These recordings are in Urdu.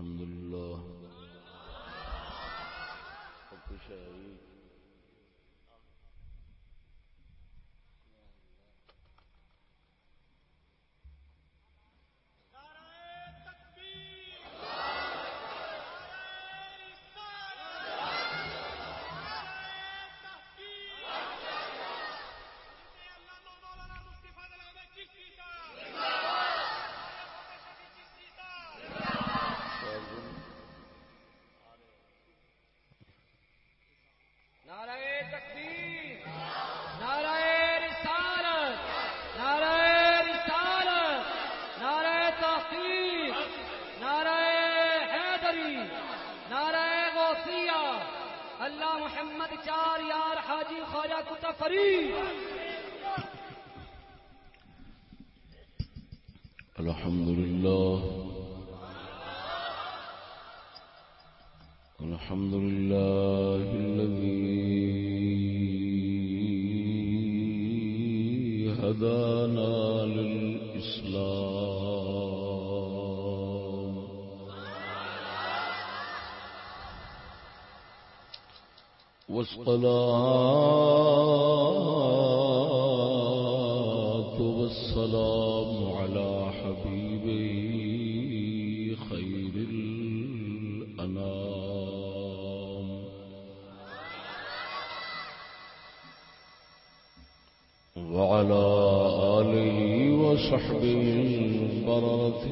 الحمد لله والصلاة والسلام على حبيبي خير الأنام. وعلى آله وصحبه البررة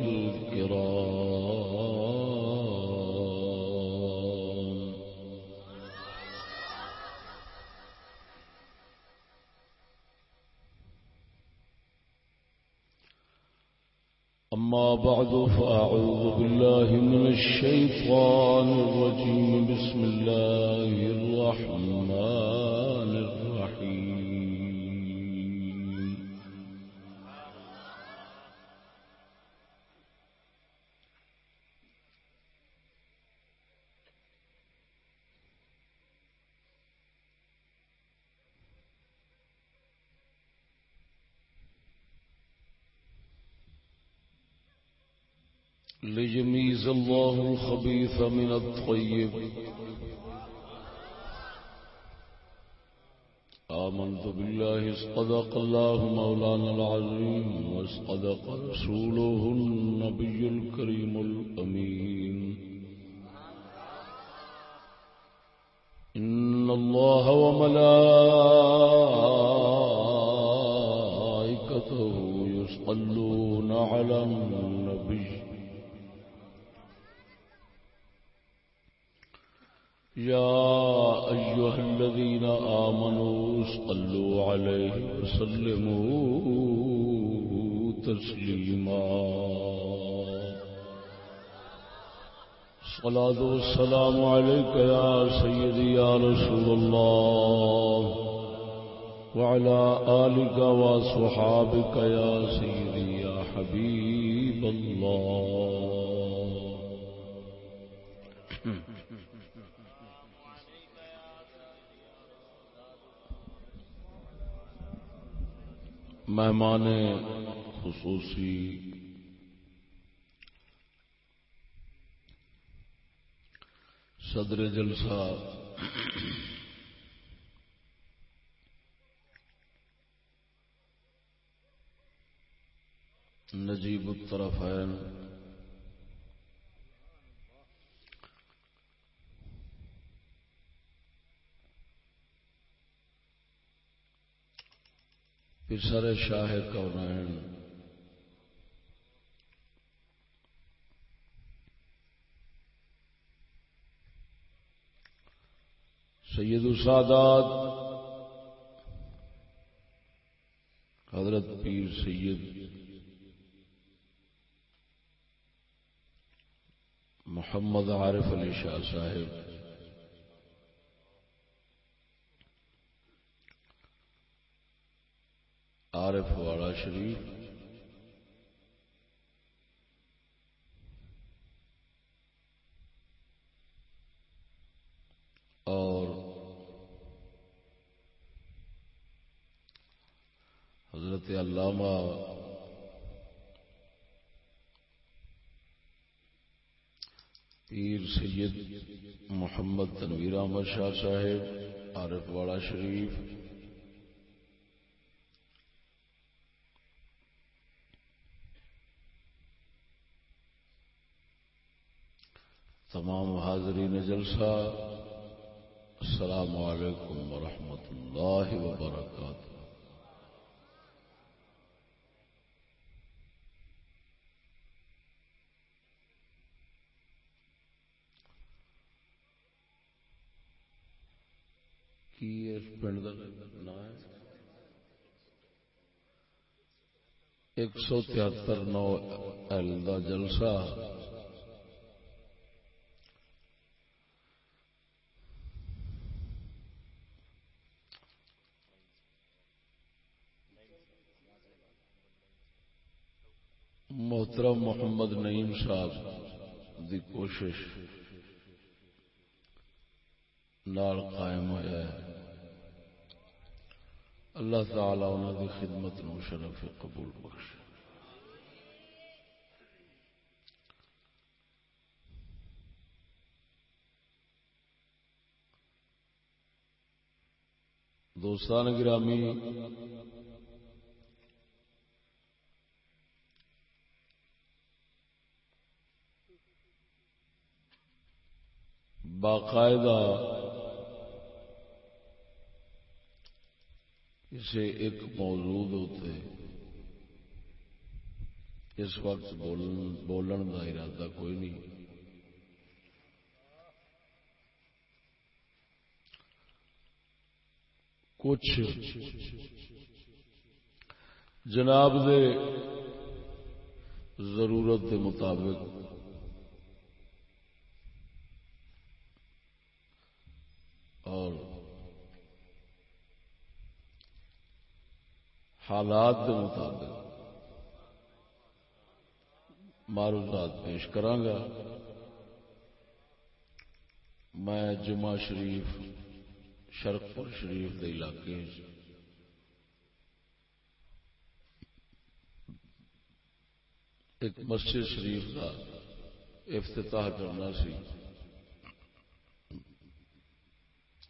أما ليميز الله الخبيث من الطيب. آمنت بالله، اصطدق الله مولانا العظيم، واصطدق رسوله النبي الكريم الأمين. إن الله وملائكته يصلون على النبي يا أيها الذين آمنوا صلوا عليه وسلموا تسليما. صلاة والسلام عليك يا سيدي يا رسول الله. وعلى آلك وصحابك يا سيدي يا حبيب الله. مہمان خصوصی۔ صدر جلسہ۔ نجیب الطرفین۔ پسر شاہ کونین سید السادات حضرت پیر سید محمد عارف علی شاہ صاحب۔ عارف والا شریف۔ اور حضرت علامہ پیر سید محمد تنویر احمد شاہ صاحب، عارف والا شریف۔ تمام حاضرین جلسہ، السلام علیکم ورحمۃ اللہ وبرکاتہ۔ کی اس پنڈ کا ہے؟ ایک سو تہتر نو ایل کا جلسہ۔ محترم محمد نعیم صاحب دی کوشش نال قائم ہوا ہے۔ اللہ تعالی انہوں دی خدمت نو شرف قبول بخش دوستان گرامی باقاعدہ اسے ایک موضوع ہوتے اس وقت بولن کا ارادہ کوئی نہیں۔ کچھ جناب دے ضرورت کے مطابق اور حالات کے مطابق معروضات پیش کرانگا۔ میں جمعہ شریف شرکپور شریف کے علاقے ایک مسجد شریف کا افتتاح کرنا سی۔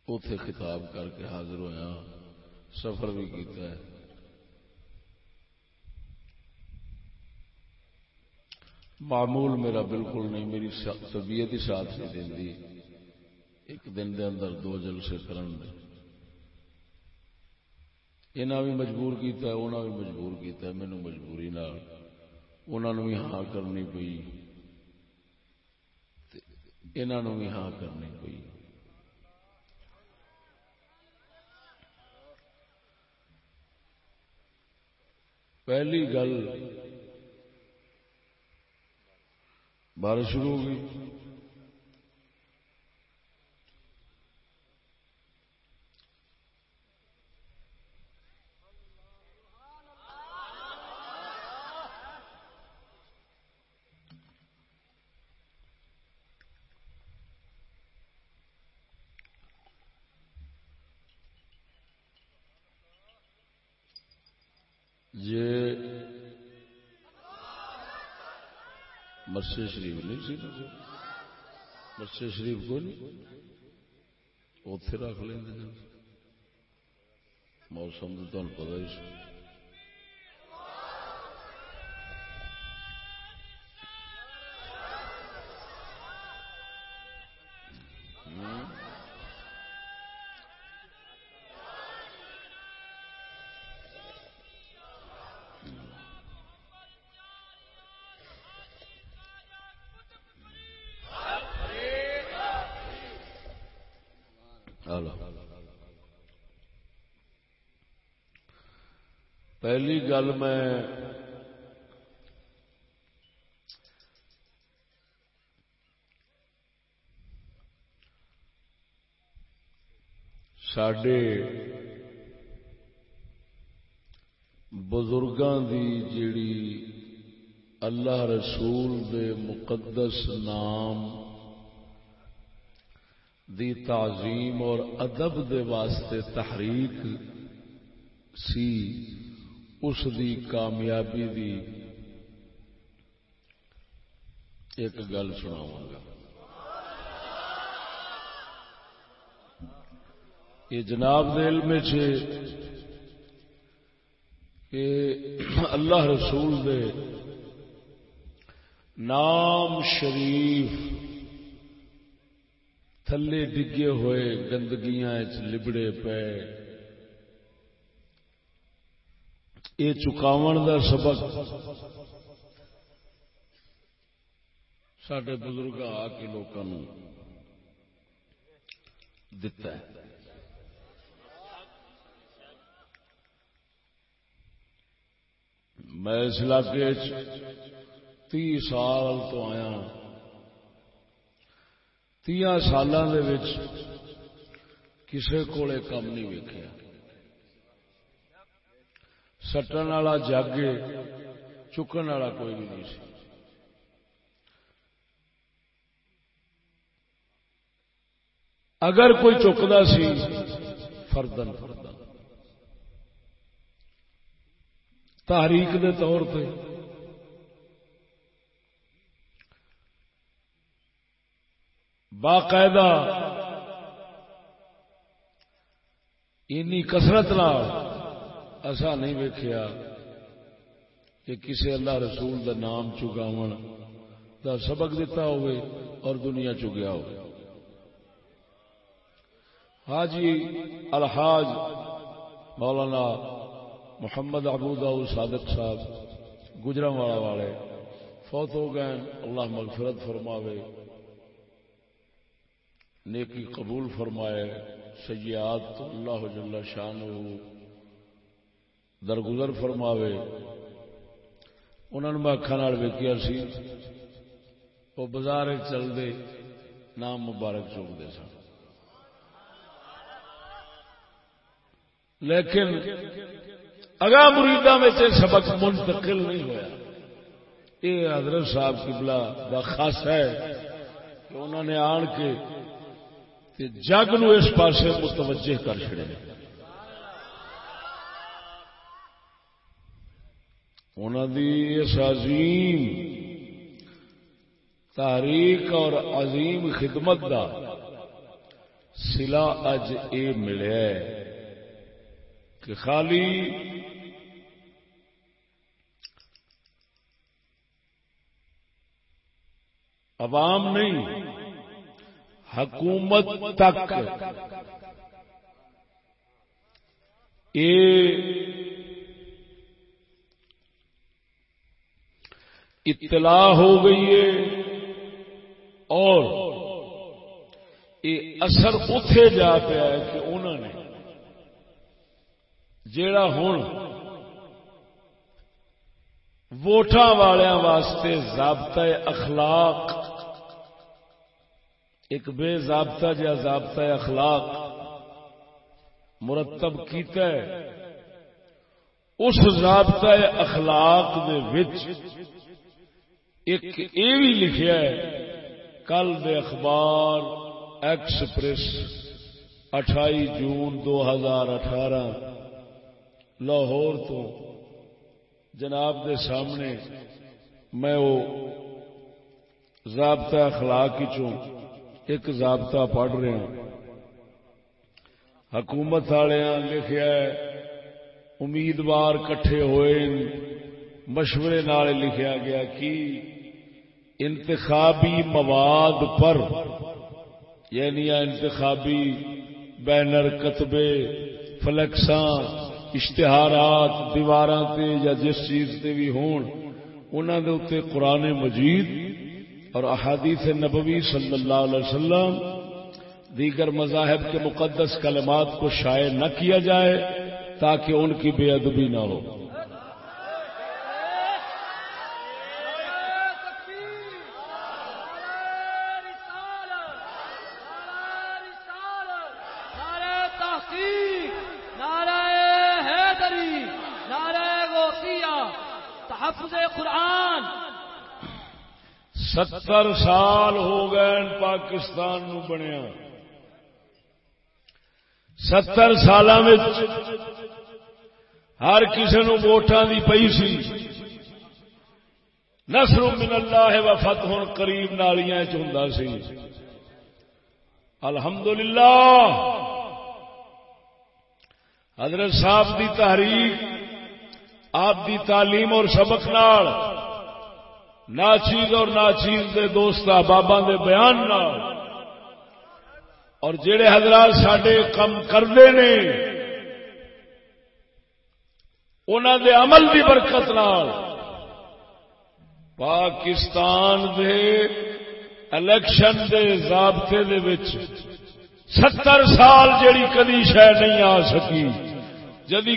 اتے خطاب کر کے حاضر ہوا سفر بھی کیتا ہے۔ معمول میرا بالکل نہیں، میری طبیعت ہی ساتھ نہیں دینی ایک دن دے اندر دو جلسے کرن دے۔ انہاں بھی مجبور کیتا ہے انہاں بھی مجبور کیتا ہے، مینوں مجبوری نال۔ انہاں نو بھی ہاں کرنی پئی۔ انہاں نو بھی ہاں کرنی پئی۔ پہلی گل بارش شروع ہو گئی مسجد شریف نہیں سی جی۔ مسجد شریف کو نہیں۔ اتے رکھ لیں موسم تو تمہیں پتا ہی پہلی گل میں سڈے بزرگاں دی جیڑی اللہ رسول دے مقدس نام دی تعظیم اور ادب دے واسطے تحریک سی اس دی کامیابی دی ایک گل سناواں گا۔ یہ جناب دل میں چھے کہ اللہ رسول دے نام شریف تھلے ڈگے ہوئے گندگیاں لبڑے پے۔ یہ چکاو دا سبق۔ سڈے بزرگ آ کے لوگوں دتا ہے۔ میں اس علاقے تی سال تو آیا ہاں۔ تیا سال کسی کول کام نہیں ویکیا سٹن والا جاگے چکن والا کوئی بھی نہیں سی اگر کوئی چکتا سی فردن فردن تحریک دے طور پہ باقاعدہ اینی کسرت ایسا نہیں ویکیا کہ کسی اللہ رسول دا نام چگاو دا سبق دیتا ہوئے اور دنیا چگیا ہو حاجی الحاج مولانا محمد ابو صادق صاحب گجرا والا والے، فوت ہو گئے اللہ مغفرت فرماوے۔ نیکی قبول فرمائے۔ سیات اللہ جل شان درگزر فرماوے۔ انہوں نے میں اکھان ویکیا سی۔ وہ بازار چلتے نام مبارک چوکتے سن۔ لیکن اگا مریدا میں سبق منتقل نہیں ہوا یہ حضرت صاحب کبلا کا خاص ہے کہ انہوں نے آن کے جگ نو اس پاس متوجہ کر چڑے انہوں اس عظیم تاریخ اور عظیم خدمت کا سلا اج یہ ملے کہ خالی عوام نہیں، حکومت تک۔ اطلاع ہو گئی ہے اور یہ اثر اتے جا پیا ہے کہ انہوں نے جیڑا ہوں ووٹاں والوں واسطے ضابطۂ اخلاق، ایک بے ضابطہ جا ضابطہ اخلاق مرتب کیتا ہے، اس ضابطہ اخلاق دے وچ ایک یہ بھی لکھا ہے، کل دے اخبار ایکسپریس اٹھائی جون دو ہزار اٹھارہ، لاہور تو جناب دے سامنے میں وہ ضابطہ اخلاق چوں ایک ضابطہ پڑھ رہا ہوں۔ حکومت والے لکھا امیدوار کٹھے ہوئے، مشورے نال لکھا گیا کہ انتخابی مواد پر یعنی انتخابی بینر، کتبے، فلیکساں، اشتہارات دیوار یا جس چیز سے بھی ہون انہوں دے اتنے قرآن مجید اور احادیث نبوی صلی اللہ علیہ وسلم، دیگر مذاہب کے مقدس کلمات کو شائع نہ کیا جائے تاکہ ان کی بے ادبی نہ ہو۔ ستر سال ہو گئے پاکستان نو بنیا۔ ستر سال ہر کسی نو ووٹان دی پئی سی۔ نسر من اللہ و فتح قریب نالیاں چ سی۔ الحمدللہ۔ حضرت صاحب دی تحریک، آپ دی تعلیم اور سبق نال ناچیز اور ناچیز دے دوست بابا دے بیان نال۔ اور جڑے حضرات سڈے کم کرتے نے انہوں دے عمل دی برکت نال۔ پاکستان دے الیکشن دے ضابطے دے وچ ستر سال جیڑی کدی شہ نہیں آ سکی، جدی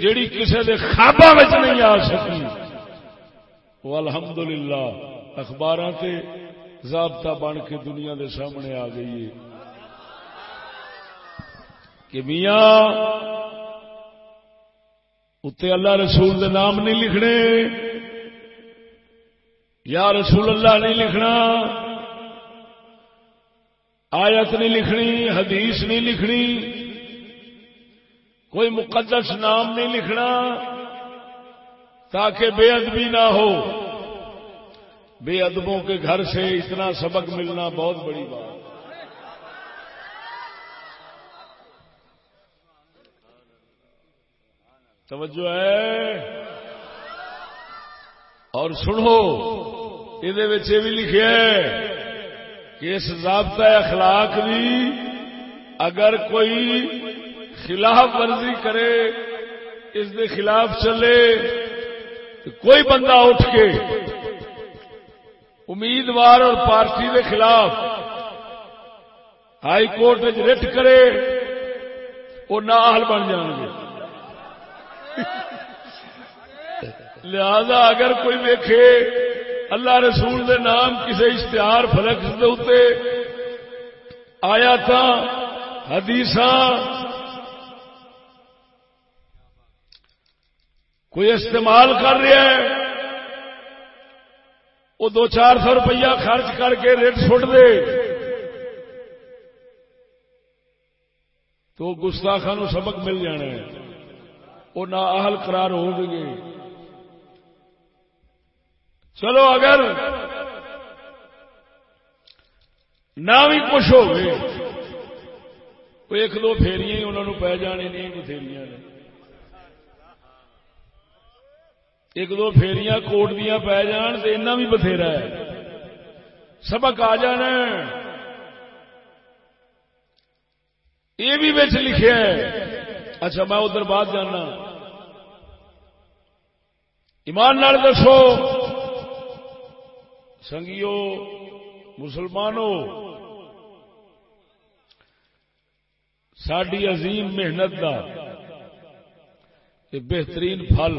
جیڑی کسے دے خوابا نہیں آ سکی۔ الحمدللہ اخبار سے ضابطہ بن کے دنیا دے سامنے آ گئی ہے۔ کہ میاں اتنے اللہ رسول دے نام نہیں لکھنے، یا رسول اللہ نہیں لکھنا، آیت نہیں لکھنی، حدیث نہیں لکھنی، کوئی مقدس نام نہیں لکھنا تاکہ بے ادبی نہ ہو۔ بے ادبوں کے گھر سے اتنا سبق ملنا بہت بڑی بات۔ توجہ ہے؟ اور سنو یہ بھی لکھے کہ اس ضابطہ اخلاق بھی اگر کوئی خلاف ورزی کرے، اس کے خلاف چلے کوئی بندہ اٹھ کے امیدوار اور پارٹی کے خلاف ہائی کورٹ رٹ کرے، وہ ناحل بن جان گے۔ لہذا اگر کوئی ویکھے اللہ رسول دے نام کسی اشتہار فلکس فلک آیا تھا حدیث کوئی استعمال کر رہا ہے؟ وہ دو چار سو روپیہ خرچ کر کے ریٹ سٹ دے۔ تو گستاخان سبق مل جانا ہے۔ وہ نہ اہل قرار ہو گے چلو اگر نہ بھی کچھ ہو گئے کوئی ایک دو فیریاں ہی انہوں پی جانے نہیں بتھیریاں نے۔ ایک دو فیریاں کوٹ دیا پی جان تو اینا بھی بتھیرا ہے سبق آ جانا یہ بھی بچ لکھے اچھا میں ادھر بات جانا ایمان نال دسو سنگیو مسلمانوں ساری عظیم محنت کا بہترین پھل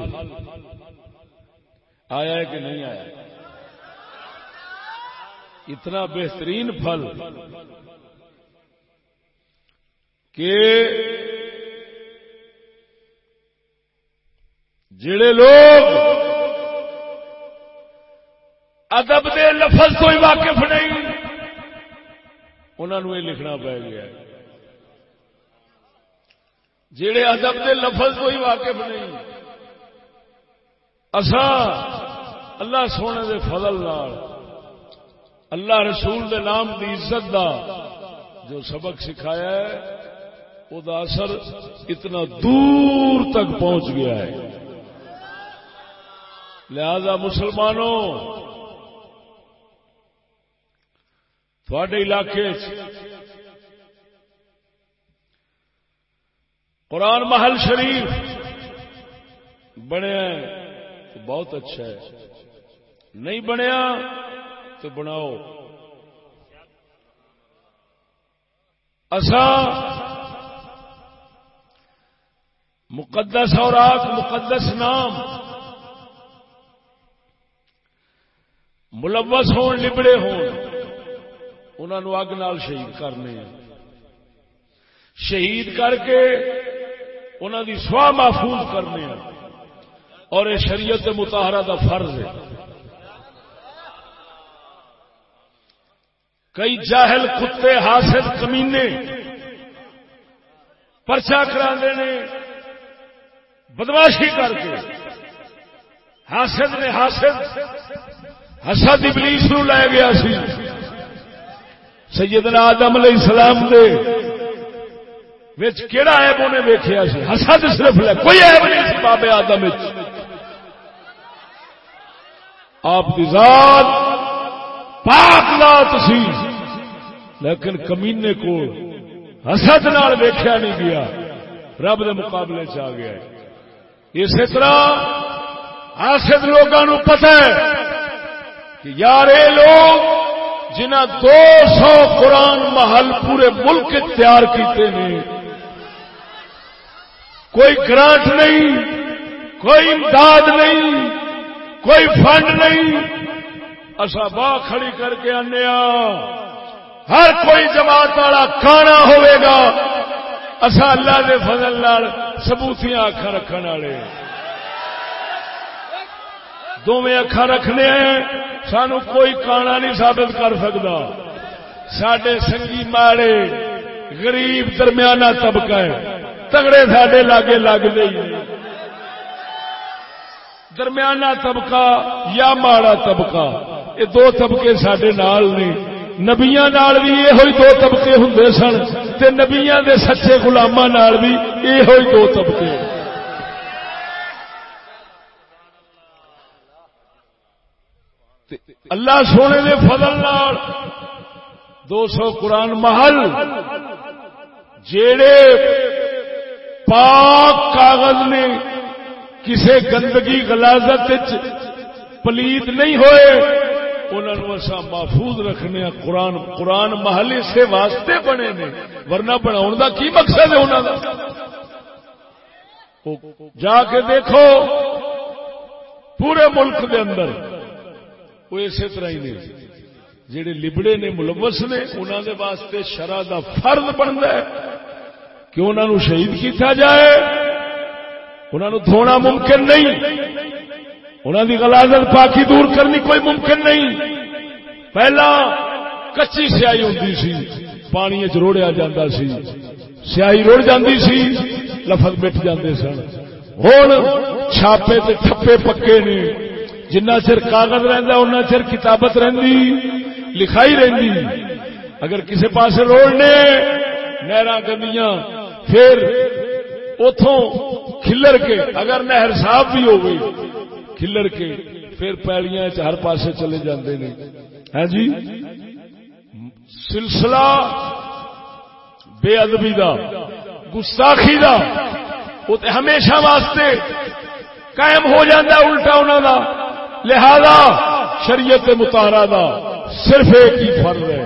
آیا ہے کہ نہیں آیا اتنا بہترین پھل کہ جڑے لوگ ادب دے لفظ تو ہی واقف نہیں انہوں یہ لکھنا پی گیا جڑے ادب دے لفظ تو ہی واقف نہیں اصا اللہ سونے دے فضل نال، اللہ رسول دے نام دی عزت دا جو سبق سکھایا ہے وہ اثر اتنا دور تک پہنچ گیا ہے۔ لہذا مسلمانوں، تھوڑے علاقے قرآن محل شریف بنیا تو بہت اچھا ہے۔ نہیں بنیا تو بناؤ۔ اصا مقدس اور آگ مقدس نام، ملوث ہون لبڑے ہون انہوں اگ نال شہید کرنے شہید کر کے انہوں دی سواہ محفوظ کرنے اور یہ شریعت متحرہ دا فرض ہے۔ کئی جاہل کتے حاصل کمینے پرچا کرا بدماشی کر کے۔ حاصل نے حاصل حسد ابلیس نو لے گیا سی۔ سیدنا آدم علیہ السلام دے کہڑا ایب انہیں ویکیا سی؟ حسد صرف لے، کوئی ایب نہیں سی بابے آدم آپ کی ذات پاک ذات سی۔ لیکن کمینے کو حسد نال ویکیا نہیں گیا، رب دے مقابلے چ آ گیا اسی طرح حاسد لوگوں پتہ ہے کہ یار یہ لوگ جنہ دو سو قرآن محل پورے ملک تیار کیتے ہیں کوئی گرانٹ نہیں، کوئی امداد نہیں، کوئی فنڈ نہیں اصا باہ کھڑی کر کے آنے ہر کوئی جماعت والا کانا ہوئے گا۔ اصا اللہ کے فضل سبوتیاں اکھا رکھنے والے۔ دونیں اکھا رکھنے ہیں، سانو کوئی کانا نہیں ثابت کر سکتا سڈے سنگی ماڑے غریب درمیانہ طبقہ ہے۔ تگڑے سڈے لاگے لگ گئی درمیانہ طبقہ یا ماڑا طبقہ، یہ دو طبقے سڈے نال نے۔ نبیا بھی یہ دو طبقے ہوں سن تے نبیا دے سچے گلاما بھی یہ دو طبقے۔ اللہ سونے دے فضل نال دو سو قرآن محل جیڑے پاک کاغذ نے کسی گندگی غلازت پلیت نہیں ہوئے انہوں اصا محفوظ رکھنے قرآن قرآن محل اسے واسطے بنے نے، ورنہ بنا کی مقصد ہے انہوں کا جا کے دیکھو، پورے ملک دے اندر وہ اسی طرح ہی نے، جڑے لبڑے نے، ملوث نے انہوں دے واسطے شرح دا فرض بنتا ہے، کہ انہوں شہید کیتا جائے انہوں دھونا ممکن نہیں۔ انہوں کی غلازت پاکی دور کرنی کوئی ممکن نہیں۔ پہلا، کچی سیاہی ہوں سی پانی چروڑیا جا سی۔ سیاہی رڑ جاتی سی، لفظ مٹ جاتے سن۔ ہوں چھاپے تے ٹھپے پکے نے۔ جنہ چر کاغذ رہتا ان چر کتابت رہی لکھائی رہی اگر کسی پاس روڑنے نہر گندیاں، پھر اتوں کھلر کے، اگر نہر صاف بھی ہو گئی کھلر کے پھر پیڑیاں ہر پاسے چلے جاندے نے۔ ہاں جی؟ سلسلہ بے ادبی دا، گستاخی دا، وہ ہمیشہ واسطے قائم ہو جاتا الٹا انہوں دا۔ لہذا شریعت متارا دا صرف ایک ہی فرض ہے۔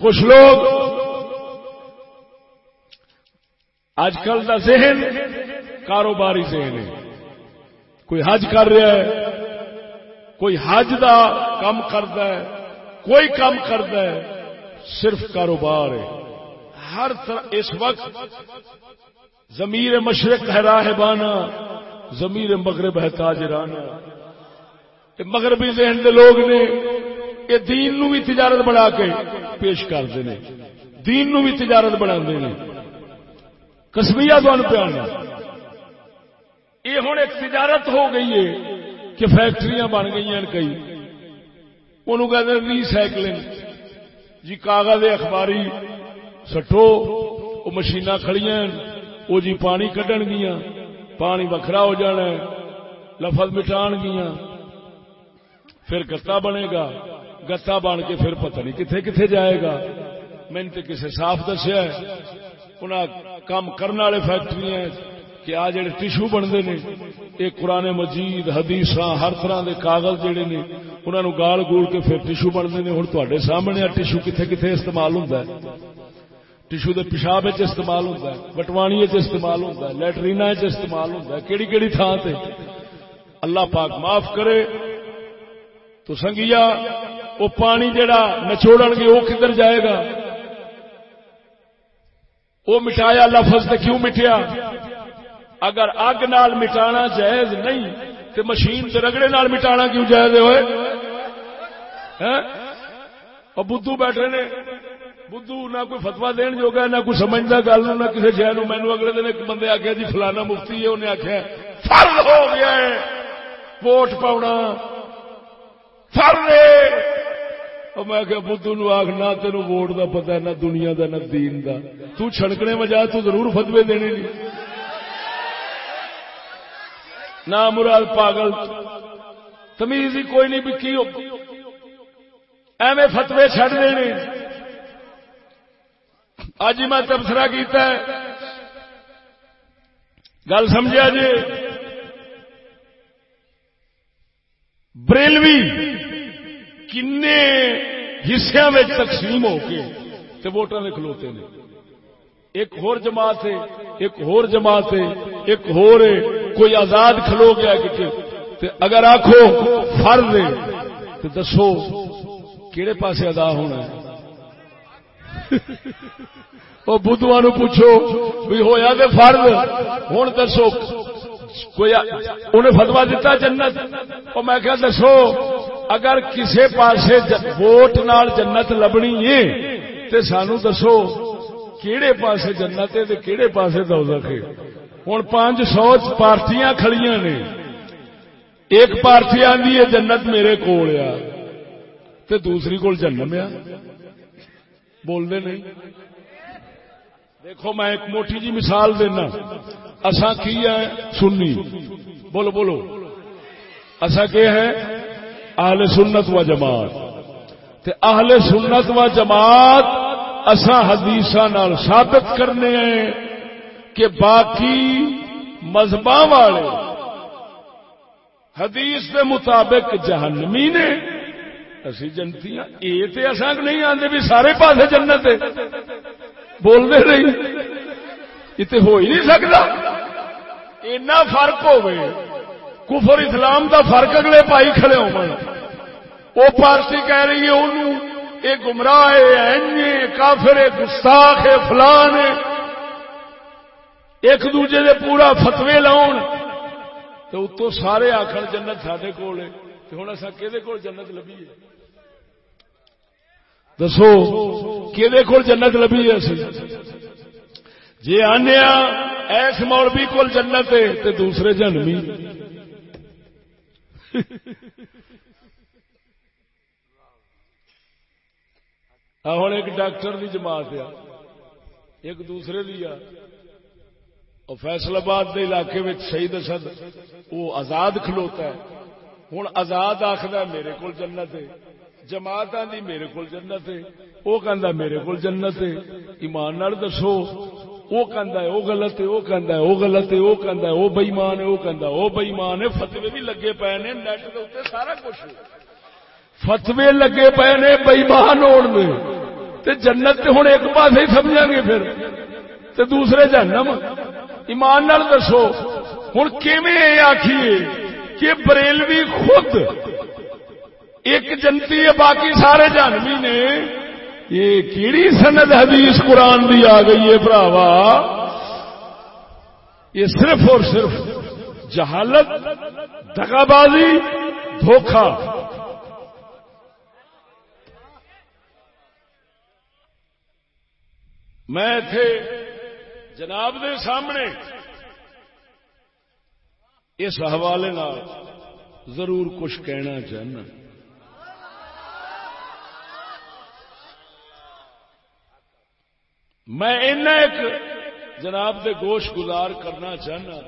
کچھ لوگ اج کل کا ذہن کاروباری ذہن ہے۔ کوئی حج کر رہا ہے، کوئی حج دا کام کرتا ہے، کوئی کام کرتا ہے، صرف کاروبار ہے۔ ہر طرح اس وقت زمیر مشرق ہے راہ بانا زمیر مغرب ہے تاجرانہ۔ مغربی ذہن دے لوگ نے یہ دین نو بھی تجارت بنا کے پیش کرتے ہیں۔ دین نو بھی تجارت بنا کسمیا تو پیانا یہ ہوں ایک تجارت ہو گئی ہے کہ فیکٹریاں بن گئی ہیں کئی۔ انہوں کہتے ری سائکلنگ جی کاغذ اخباری سٹو، وہ مشین کھڑی وہ جی پانی کھڈن گیا پانی وکھرا ہو جانا ہے، لفظ مٹان گیا پھر گتا بنے گا، گتا بن کے پھر پتہ نہیں کتنے کتنے جائے گا۔ میں نے کسی صاف دسیا کام کرنے والے فیکٹری کہ آ جڑے ٹیشو بنتے ہیں یہ قرآن مجید حدیث ہر طرح کے کاغذ جہے نے انہوں گال گول کے پھر ٹیشو بنتے ہیں ہوں تے سامنے ٹیشو کتنے کتنے استعمال ہوتا ہے؟ ٹیشو کے پیشاب استعمال ہوتا ہے، بٹوانی استعمال ہوتا ہے لٹرین استعمال ہوتا ہے کہڑی کہڑی تھان سے اللہ پاک معاف کرے۔ تو سنگیا وہ پانی جڑا نچوڑ گے وہ کدھر جائے گا؟ وہ مٹایا لفظ تو کیوں مٹیا اگر اگ نال مٹانا جائز نہیں تو مشین سے رگڑے نال مٹانا کیوں جائز ہوئے؟ ہاں؟ اور بدھو بیٹھے نے، بدھو نہ کوئی فتوا دین جو گا نہ کوئی سمجھتا گل، نہ کسی شہر مینو اگلے دن ایک بندے آخیا جی فلانا مفتی ہے، انہیں آخیا فرض ہو گیا ہے، ووٹ پاؤنا۔ فرض ہے۔ میں کہ بدھو نو آخ نہ تین ووٹ دا پتا نہ دنیا دا، نہ دین دا۔ تو چھڑکنے بجائے تو ضرور فتوے دینے نہیں نہ مراد پاگل. تمیز ہی کوئی نہیں بکی ایویں فتوے چڑ دینے. اج میں تبصرہ کیتا ہے. گل سمجھا جی. بریلوی کنے حصوں میں تقسیم ہو کے ووٹر نے کھلوتے ہیں ایک ہور جماعت ہے، ایک ہور جماعت ہے، ایک ہور ہے. کوئی آزاد کھلو گیا کہ اگر آخو فرض تو دسو کہڑے پاسے ادا ہونا ہے۔ وہ بدھوا نو پوچھو بھی ہوا تو فرض ہوں دسو، کوئی انہیں فتوا دیتا جنت؟ اور میں کیا دسو، اگر کسی پاسے ووٹ نال جنت لبنی ہے تو سانو دسو کہڑے پاسے جنت ہے کہڑے پاسے دوزخ ہے۔ ہوں پانچ سو پارٹیاں کھڑیاں نے۔ ایک پارٹی آدھی ہے، جنت میرے کول آ۔ دوسری کول جنم آ۔ بولتے نہیں۔ دیکھو، میں ایک موٹی جی مثال دینا۔ اصا کی ہے سنی؟ بولو بولو۔ اصا کیا ہے اہل سنت و جماعت۔ تے اہل سنت و جماعت اصا حدیث ثابت کرنے ہیں۔ کہ باقی مذہب والے حدیث کے مطابق جہنمی نے، اسی جنتی ہاں یہ تو اصا نہیں آتے بھی سارے پاس جنت بولتے نہیں۔ یہ تو ہو ہی نہیں سکتا اینا فرق ہو کفر اسلام دا فرق اگلے پائی کھڑے ہو وہ پارٹی کہہ رہی ہے انہوں یہ گمراہ ہے، کافر ہے، گستاخ ہے، فلان ہے۔ ایک دوجے دے پورا فتوے لاؤ تو اتو سارے آخر جنت سڈے کول ہے۔ ہوں اصا کہ جنت لبھی ہے؟ دسو کہ جنت لبھی ہے جی آنے ایس مولوی کول جنت ہے تو دوسرے جنمی ہوں ایک ڈاکٹر کی جماعت آ، ایک دوسرے دی آ۔ اور فیصل آباد کے علاقے میں شہید اسد وہ آزاد کھلوتا ہے۔ ہوں آزاد آخر میرے کو جنت ہے۔ جماعت آدھی میرے کو جنت ہے۔ وہ کہ میرے کو جنت ہے۔ ایمان دسو وہ کہ وہ غلط ہے وہ کہ وہ غلط ہے وہ کہ وہ بئیمان ہے وہ کہ وہ بئیمان ہے۔ فتوی بھی لگے پے نے، نیٹ کے اتنے سارا کچھ۔ فتوی لگے پے نے بئیمان ہونے میں جنت ہوں ایک پاس ہی سمجھا گے پھر۔ تے دوسرے جہنم۔ ایمان دسو۔ ہوں کیویں آخیے کہ بریلوی خود ایک جنتی ہے، باقی سارے جانوی نے۔ یہ کیڑی سند حدیث قرآن دی آ گئی ہے براوا یہ صرف اور صرف جہالت دگا بازی دھوکھا میں تھے جناب دے سامنے اس حوالے ضرور کچھ کہنا چاہنا۔ میں ایک جناب دے گوش گزار کرنا چاہنا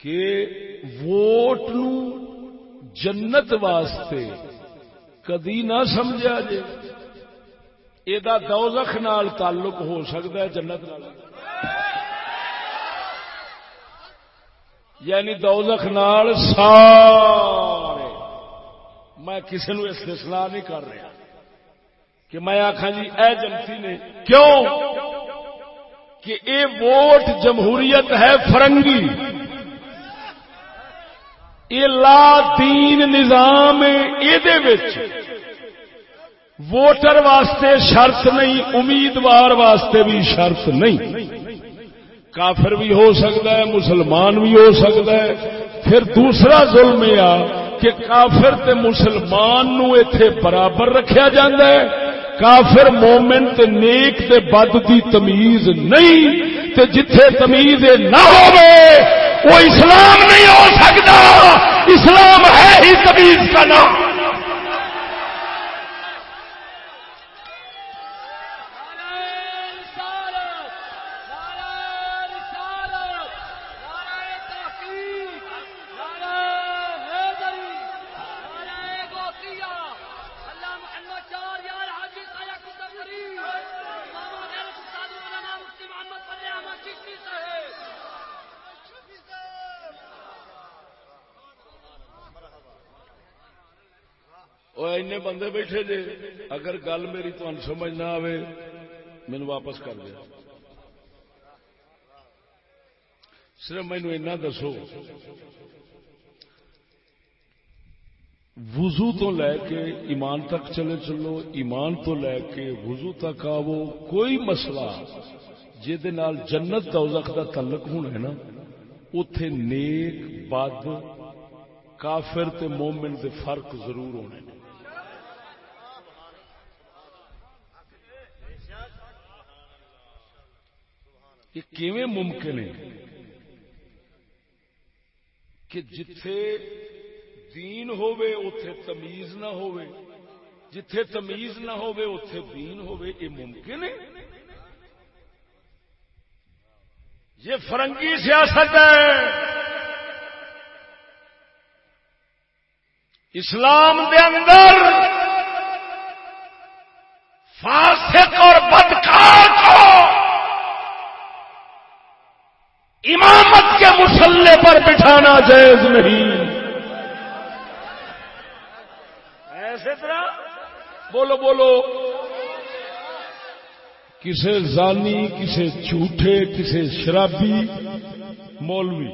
کہ ووٹ نو جنت واسطے کدی نہ سمجھا جائے۔ یہ دوزخ نال تعلق ہو سکتا ہے جنت نال۔ یعنی دوزخ نال سارے۔ میں کسی نو استثناء نہیں کر رہا کہ میں آخا جی اے جنتی نے، کیوں؟ کہ اے ووٹ جمہوریت ہے فرنگی۔ یہ لا دین نظام یہ ووٹر واسطے شرط نہیں، امیدوار واسطے بھی شرط نہیں۔ کافر بھی ہو سکتا ہے، مسلمان بھی ہو سکتا ہے۔ پھر دوسرا ظلم یہ کہ کافر تے مسلمان نو ایتھے برابر رکھیا جاندہ ہے۔ کافر مومن تے نیک تے بد دی تمیز نہیں۔ تے جتھے تمیز نہ ہوئے وہ اسلام نہیں ہو سکتا۔ اسلام ہے ہی تمیز کا نام۔ بندے بیٹھے جے، اگر گل میری تمہیں سمجھ نہ آئے مینو واپس کر دیا۔ صرف مینو اینا دسو، وضو تو لے کے ایمان تک چلے چلو، ایمان تو لے کے وضو تک آو کوئی مسئلہ جنت دوزخ کا تعلق ہونا ہے نا اتے نیک، بد، کافر تے مومن دے فرق ضرور ہونے یہ کیویں ممکن ہے کہ جتھے دین ہووے اتے تمیز نہ ہووے۔ جتھے تمیز نہ ہووے اتے دین ہووے، یہ ممکن ہے؟ یہ فرنگی سیاست ہے۔ اسلام دے اندر فاسق اور بدکار کو امامت کے مسلح پر بٹھانا جائز نہیں۔ ایسے طرح؟ بولو بولو۔ کسے زانی، کسے جھوٹے، کسے شرابی مولوی۔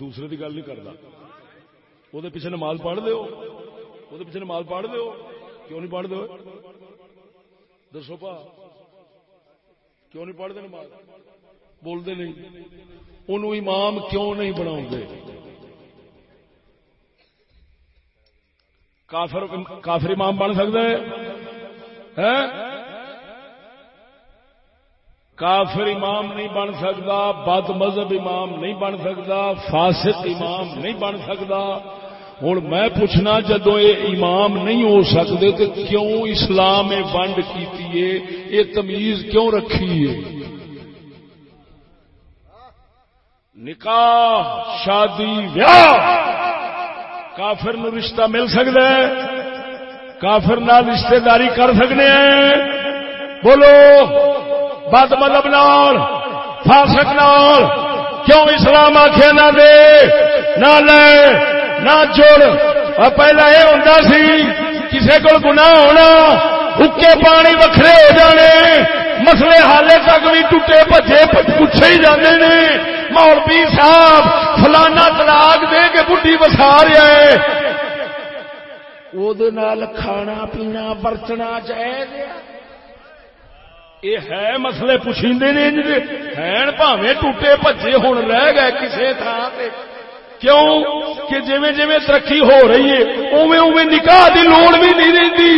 دوسرے کی گل نہیں کرتا وہ پیچھے نماز پڑھ دو وہ پیچھے نماز پڑھ دو کیوں نہیں پڑھ دو دسو پا۔ کیوں نہیں پڑھتے نماز؟ بولتے نہیں۔ ان امام کیوں نہیں بنا کافر کافر امام بن سکتا ہے؟ کافر امام نہیں بن سکتا، بد مذہب امام نہیں بن سکتا، فاسق امام نہیں بن سکتا۔ ہوں میں پوچھنا جدو یہ امام نہیں ہو سکتے، تو کیوں اسلام ونڈ کی یہ تمیز کیوں رکھی ہے؟ نکاح، شادی ویاہ کافر نو رشتہ مل سکتا ہے۔ کافر نال رشتے داری کر سکتے ہیں۔ بولو، بد مطلب نال، فاسق نال، کیوں اسلام آخے نہ دے، نہ لے، نہ جوڑ پہلا یہ ہوتا سی کسی کو گنا ہونا، اکے پانی وکھرے ہو جانے۔ مسلے حالے تک بھی ٹوٹے بجے پوچھے ہی جانے نے۔ مولوی صاحب فلانا طلاق دے کے بڈی وسا رہا ہے کھانا پینا برتنا چاہیے یہ ہے مسئلے پوچھتے نے ہیں پاوے ٹوٹے بجے ہوں رہ گئے کسی تھان سے کیوں؟ کہ جی جی ترقی ہو رہی ہے اوے اوے نکاح کی لوڑ بھی نہیں رہتی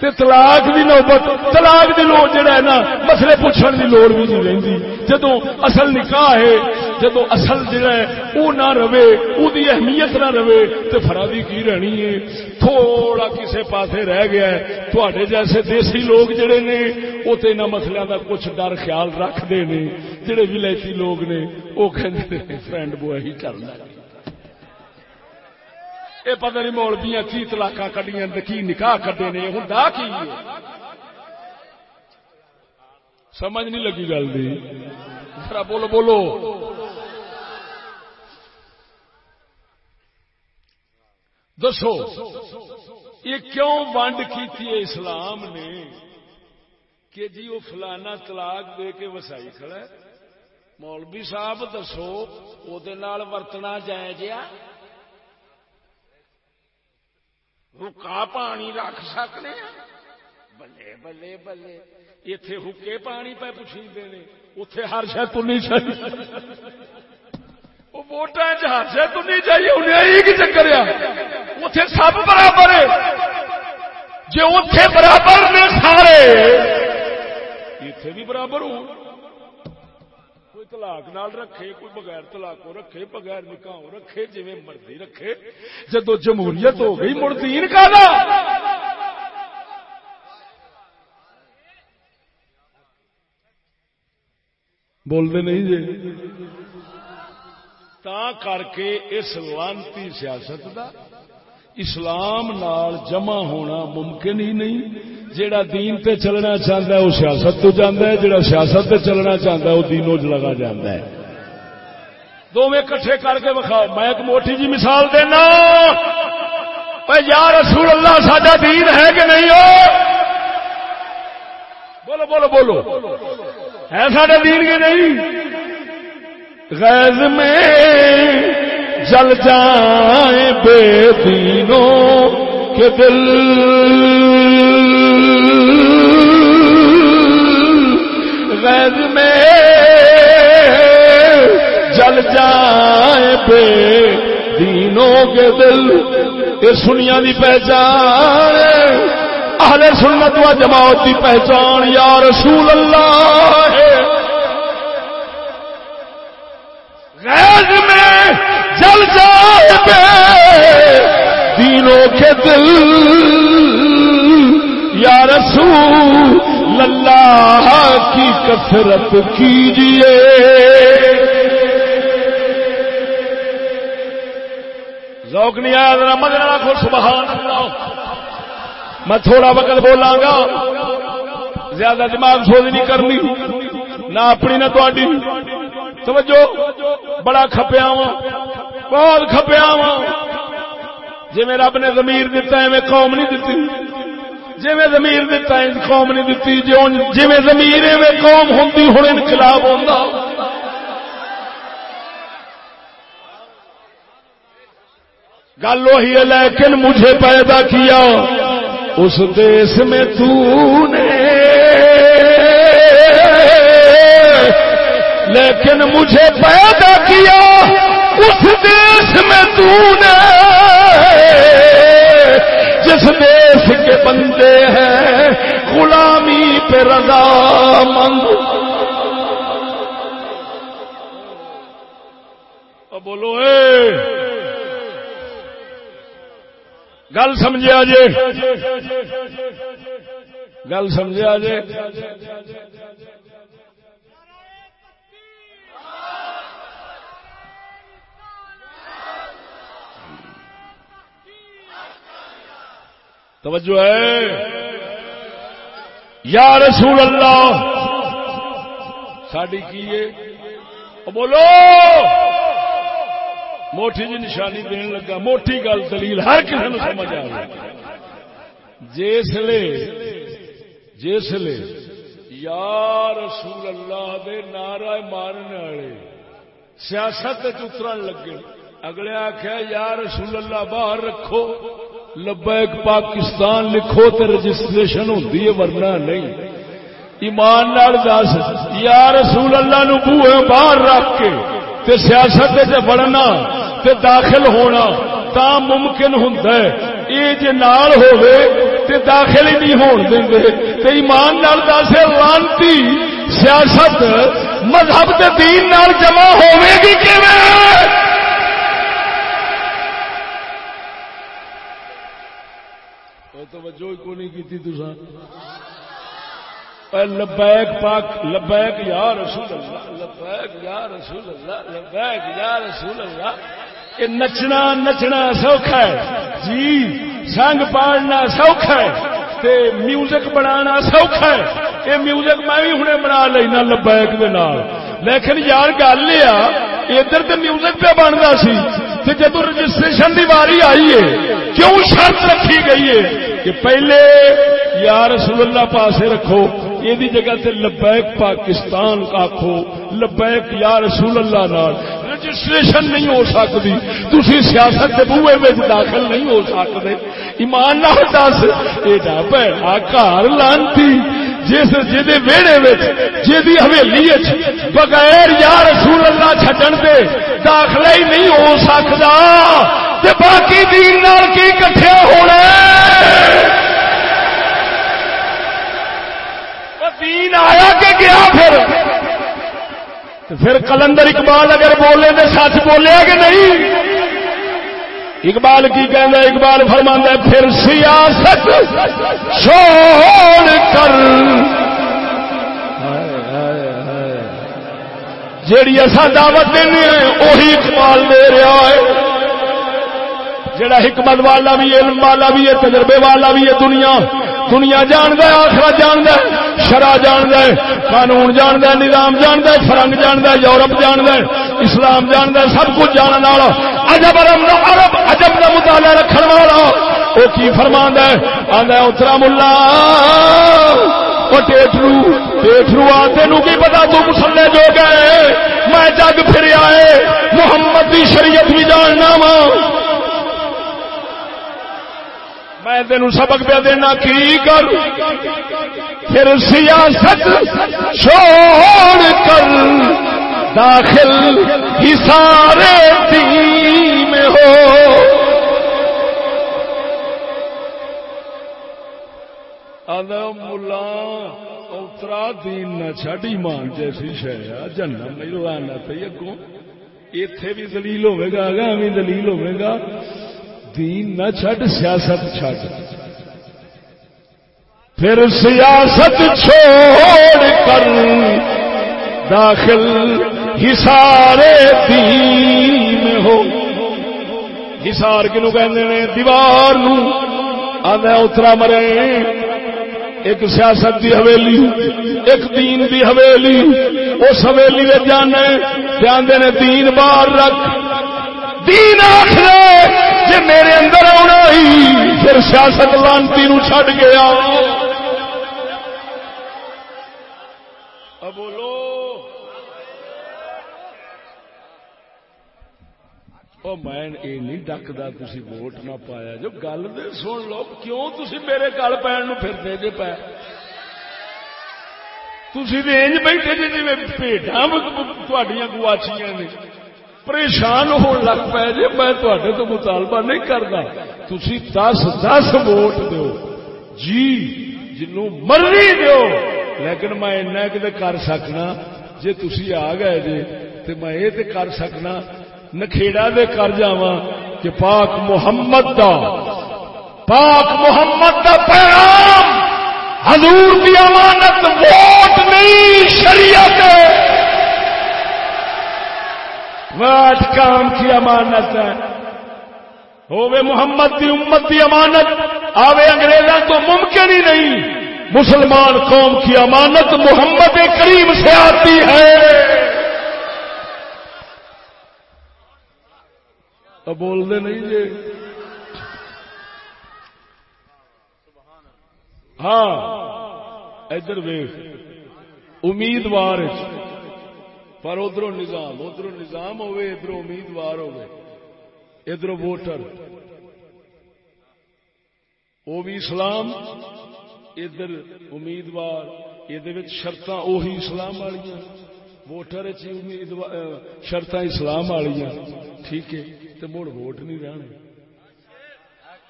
تے طلاق دی نوبت، طلاق دی لوڑ جڑا ہے نا، مسئلے پوچھن دی لوڑ بھی نہیں رہندی۔ جدوں اصل نکاح ہے، جدوں اصل جڑا ہے، او نہ رہے، او دی اہمیت نہ رہے، تے فرادی کی رہنی ہے؟ تھوڑا کسے پاسے رہ گیا ہے۔ تواڈے جیسے دیسی لوگ جڑے نے، او تے انہاں مسئلے دا کچھ ڈر خیال رکھدے نے۔ جڑے ولایتی لوگ نے، او کہندے فرینڈ بوائے ہی کرنا ہے۔ یہ پتہ نہیں مولبیاں کی تلاک کڈیاں کی نکاح کڈے نے ہوں کی سمجھ نہیں لگی گل دی۔ بولو بولو۔ دسو، یہ کیوں ونڈ کی اسلام نے کہ جی وہ فلانا طلاق دے کے وسائی کھڑا ہے؟ مولوی صاحب دسو، وہ ورتنا جائز رکا پانی رکھ سکنے بلے بلے بلے اتے حکے پانی پہ پوچھی اتے ہر شہ تنی چاہیے وہ ووٹ ہر شہ تنی چاہیے انہیں یہی چکر اتے سب برابر جی اتے برابر نے سارے اتے بھی برابر ہو کوئی طلاق نال رکھے، کوئی بغیر طلاق رکھے، بغیر نکاح رکھے جی مرضی رکھے۔ جدو جمہوریت ہو گئی مڑ دین کا بولتے نہیں جی۔ تا کر کے اس لانتی سیاست دا اسلام نال جمع ہونا ممکن ہی نہیں۔ جیڑا دین تے چلنا چاہتا ہے وہ سیاست تو جانا ہے، جیڑا سیاست تے چلنا چاہتا ہے وہ دینوں چ لگا جانا ہے۔ دونوں کٹھے کر کے بخاؤ میں ایک موٹی جی مثال دینا۔ یا رسول اللہ، ساڈا دین ہے کہ نہیں ہو؟ بولو بولو بولو۔ ہے ساڈا دین کہ نہیں؟ غیظ میں جل جائیں بے دینوں کے دل۔ غیظ میں جل جائیں بے دینوں کے دل۔ یہ سنیا دی پہچان، اہل سنت و جماعت کی پہچان، یا رسول اللہ۔ غیر میں جل جائے دینوں کے دل۔ یا رسول اللہ کی کثرت کیجیے ذوق نہیں آیا ذرا، مگر کو سبحان اللہ۔ میں تھوڑا وقت بولاں گا۔ زیادہ دماغ سوز نہیں کرنی۔ نہ اپنی، نہ توجہ، بڑا کھپیا وا بہت کھپیا وا جی رب نے زمیر دتا ہے میں قوم نہیں دیتی جی زمیر دتا قوم نہیں دیتی جی زمیر میں قوم ہوں ہوں انقلاب ہوتا گل وہی ہے، لیکن مجھے پیدا کیا۔ اس دیس میں تو نے۔ لیکن مجھے پیدا کیا۔ اس دیس میں تو نے۔ جس دیش کے بندے ہیں، غلامی پہ رضا مند۔ بولو، اے۔ گل سمجھا جے گل سمجھا جے توجہ ہے۔ یا رسول اللہ، ساڈی کی بولو۔ موٹی جی نشانی دین لگا، موٹی گل دلیل ہر کسی نے سمجھ آ جسے جسے یا رسول اللہ دے نعرہ مارنے والے، سیاست اترن لگے۔ اگلے آخیا یا رسول اللہ باہر رکھو۔ لبیک پاکستان لکھو تو رجسٹریشن ہوتی ہے ورنہ نہیں۔ ایمان دس، یا رسول اللہ نو بوئے باہر رکھ کے تے سیاست بڑھنا تے داخل ہونا تا ممکن ہوں یہ جی نال تے داخل ہی نہیں ہون دیں تے ایمان نال دس لانتی سیاست مذہب کے دین نال جمع ہوے گی توجہ کو نہیں کی تسان لبیک پاک، لبیک یا رسول اللہ، لبیک یا رسول اللہ، لبیک یا رسول اللہ۔ یہ نچنا نچنا سوکھا ہے۔ جی سنگ پاڑنا سوکھا ہے۔ تے میوزک بنانا سوکھا ہے۔ یہ میوزک میں بھی ہنے بنا لینا لبیک دے نال۔ لیکن یار گل یہ ادھر تو میوزک پہ بنتا سی جب رجسٹریشن کی باری آئی ہے، کیوں شرط رکھی گئی ہے؟ کہ پہلے یا رسول اللہ پاسے رکھو یہ جگہ سے لبیک پاکستان آخو لبیک یا رسول اللہ نال۔ رجسٹریشن نہیں ہو سکتی تھی سیاست کے بوے میں داخل نہیں ہو سکتے ایمان نہ دس یہ بھڑا گھر لانتی۔ جس جی ویڑے جی حویلی بغیر یا رسول اللہ چھڈن دے داخلہ ہی نہیں ہو سکتا باقی دین کی کٹھے ہونا دین آیا کہ گیا پھر؟ پھر کلندر اقبال اگر بولے تو سچ بولے کہ نہیں؟ اقبال کی کہنا اقبال فرمانا پھر سیاست چھوڑ کر۔ جیڑی اصا دعوت دینی ہے وہی اقبال دے رہا ہے۔ جڑا حکمت والا بھی علم والا بھی ہے، تجربے والا بھی ہے دنیا۔ دنیا جان ہے آخرا جان ہے شرح جان ہے قانون جان ہے نظام جان ہے فرنگ جان ہے یورپ جان ہے اسلام جان ہے سب کچھ جاننے والا۔ اجب عرب اجب کا مطالعہ رکھنے والا۔ وہ کی فرما ہے آدھا اترا ملا۔ ٹیٹرو ٹیٹرو آ تین کی پتا تو مسلے جو گئے۔ میں جگ پھر آئے محمد کی شریعت بھی جاننا وا۔ میں تین سبق پہ دینا، کی کر؟ پھر سیاست چھوڑ کر داخل ہی سارے دین میں ہو ملا اترا دین نہ چڈ ایمان جیسی شہ جنم نہیں لانا پی اگوں اتے بھی دلیل ہوگا اگا بھی دلیل ہوگا دین نہ چھڈ، سیاست چھڈ۔ پھر سیاست چھوڑ کر داخل ہسارے دین ہو۔ ہسار کنو کہ دیوار نو۔ آدھا اترا مرے۔ ایک سیاست دی حویلی، ایک دین دی حویلی۔ اس حویلی میں جانے جانے نے دین بار رکھ۔ دین آخر جی میرے اندر آنا ہی، پھر سیاست لانتی نو چڈ گیا بولو۔ میں یہ نہیں ڈکتا تھی ووٹ نہ پایا۔ جو گل دے سن لو، کیوں تھی میرے گل پہن پھرتے جی پہ تھی رینج بیٹھے جی جی پیٹا گواچیاں نے۔ پریشان ہو لگ پے جی میں تے تو مطالبہ نہیں کرتا تھی دس دس ووٹ دو جی جنو مرضی دو لیکن میں ایسا کہ کر سکنا؟ جی تھی آ گئے جی تو میں یہ کر سکنا۔ نکھےڑا دے کر جا کہ پاک محمد دا، پاک محمد دا پیغام، حضور کی امانت ووٹ نہیں شریعت واٹ کام کی امانت ہے۔ ہوے محمد کی امت کی امانت، آوے انگریزوں تو ممکن ہی نہیں۔ مسلمان قوم کی امانت محمد کریم سے آتی ہے۔ بولتے نہیں جی۔ ہاں ادھر ویخ امیدوار پر ادھر نظام ادھر نظام ہوے ادھر امیدوار ہوے ادھر ووٹر۔ وہ بھی اسلام، ادھر امیدوار یہ شرط اہی اسلام والی ووٹر شرط اسلام والی ٹھیک ہے تو مڑ ووٹ نہیں رہنے۔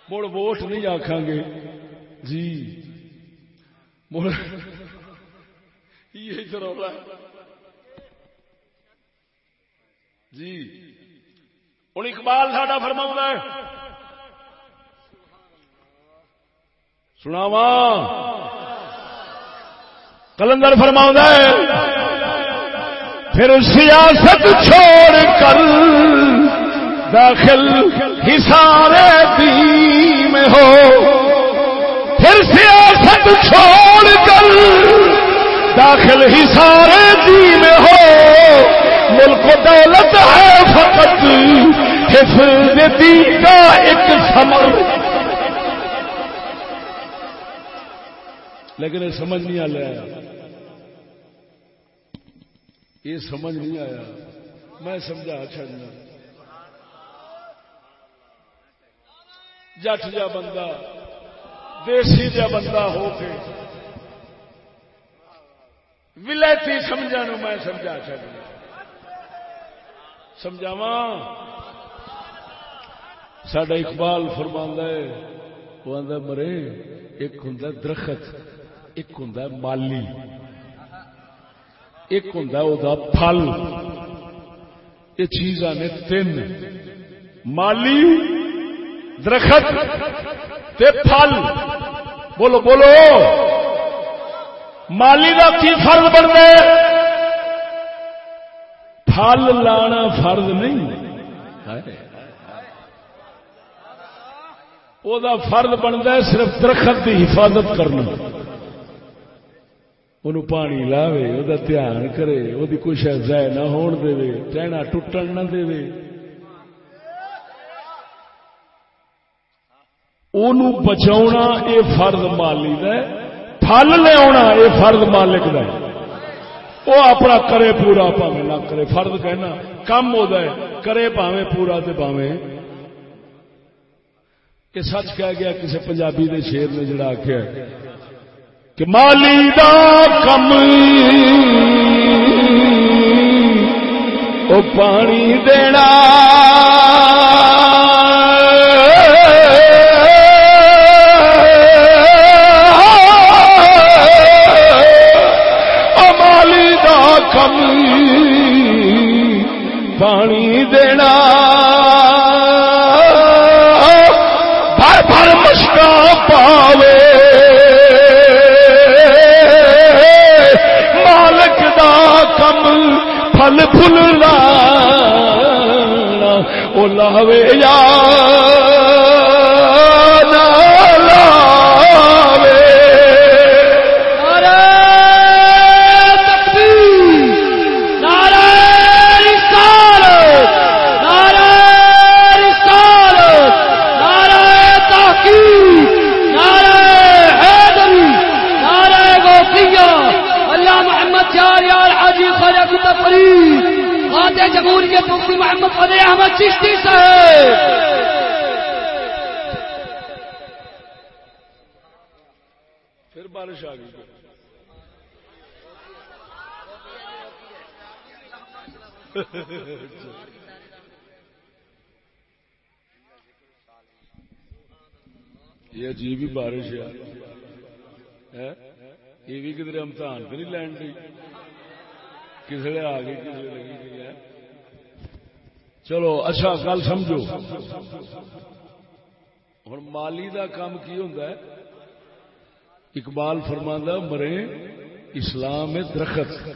مڑ ووٹ نہیں آخان گے۔ جی۔ مڑ، یہ رولا جی۔ ہوں اقبال ساڈا فرما ہے۔ سناوا کلندر فرما ہے۔ پھر سیاست چھوڑ کر داخل ہسارے دی میں ہو۔ پھر سیاست چھوڑ کر داخل ہسارے دی میں ہو۔ ملک و دولت ہے فقط حفظ دین کا ایک سمر لیکن یہ سمجھ نہیں آیا۔ یہ سمجھ نہیں آیا۔ میں سمجھا چڑنا جٹ جا بندہ، دیسی جا بندہ ہو کے۔ ولائتی سمجھا میں سمجھا چڑنا سمجھاوا سڈا اقبال فرما ہے، وہ آدھا مرے، ایک ہوں درخت، ایک ہوں مالی، ایک ہوں پھل۔ یہ چیزاں نے تین، مالی، درخت تے پھل۔ بولو بولو۔ مالی کا کی فرض بنتا ہے؟ پھل لانا فرض نہیں۔ وہ فرد بنتا ہے صرف درخت کی حفاظت کرنا۔ ان پانی لاوے وہ دھیان کرے وہ کچھ ضائع نہ ہون دے، ٹہنا ٹوٹن نہ دے۔ بچا یہ فرد مالی ہے، پھل لیا یہ فرد مالک ہے۔ وہ اپنا کرے پورا پاوے نہ کرے فرد کہنا، کم ہوتا ہے کرے پاوے پورا تو پاوے۔ یہ سچ کہہ گیا کسی پنجابی دے شیر نے جڑا آخیا کہ مالی دا کم، او پانی دینا۔ پھل پھل لاوے یار جمہوریت مفتی محمد فتح احمد چشتی صاحب پھر بارش آ گئی یہ عجیب ہی بارش ہے۔ یہ بھی کدھر امتحان تو نہیں لین دی؟ کسی آ گئی کسی لگی چلو اچھا گل سمجھو۔ ہوں مالی دا کام کی ہوتا ہے؟ اقبال فرماندہ مرے، اسلام درخت۔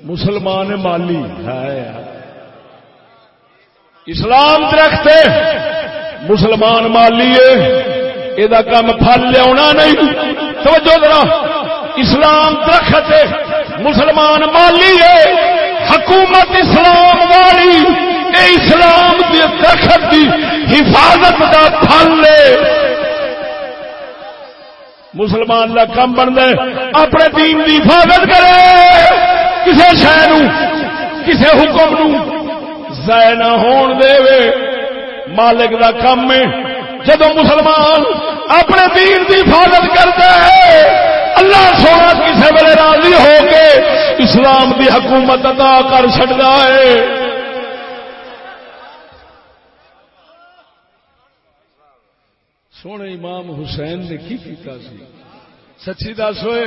مسلمان مالی۔ ہے اسلام درخت مسلمان مالی ہے۔ یہ کام پھل لیا نہیں۔ توجہ ذرا۔ اسلام درخت مسلمان مالی ہے۔ حکومت اسلام والی۔ اے اسلام دی درخت دی حفاظت دا پھل لے۔ مسلمان کا کم بن دے اپنے دین دی حفاظت کرے۔ کسی شہر کسی حکم نو ضائع نہ ہون دے وے۔ مالک دا کم ہے۔ جدو مسلمان اپنے دین دی حفاظت کرتے ہیں، اللہ سونا کسی ویلے راضی ہو کے اسلام دی حکومت ادا کر چڑتا ہے۔ سونے امام حسین نے کی کیتا سی؟ سچی دس ہوئے۔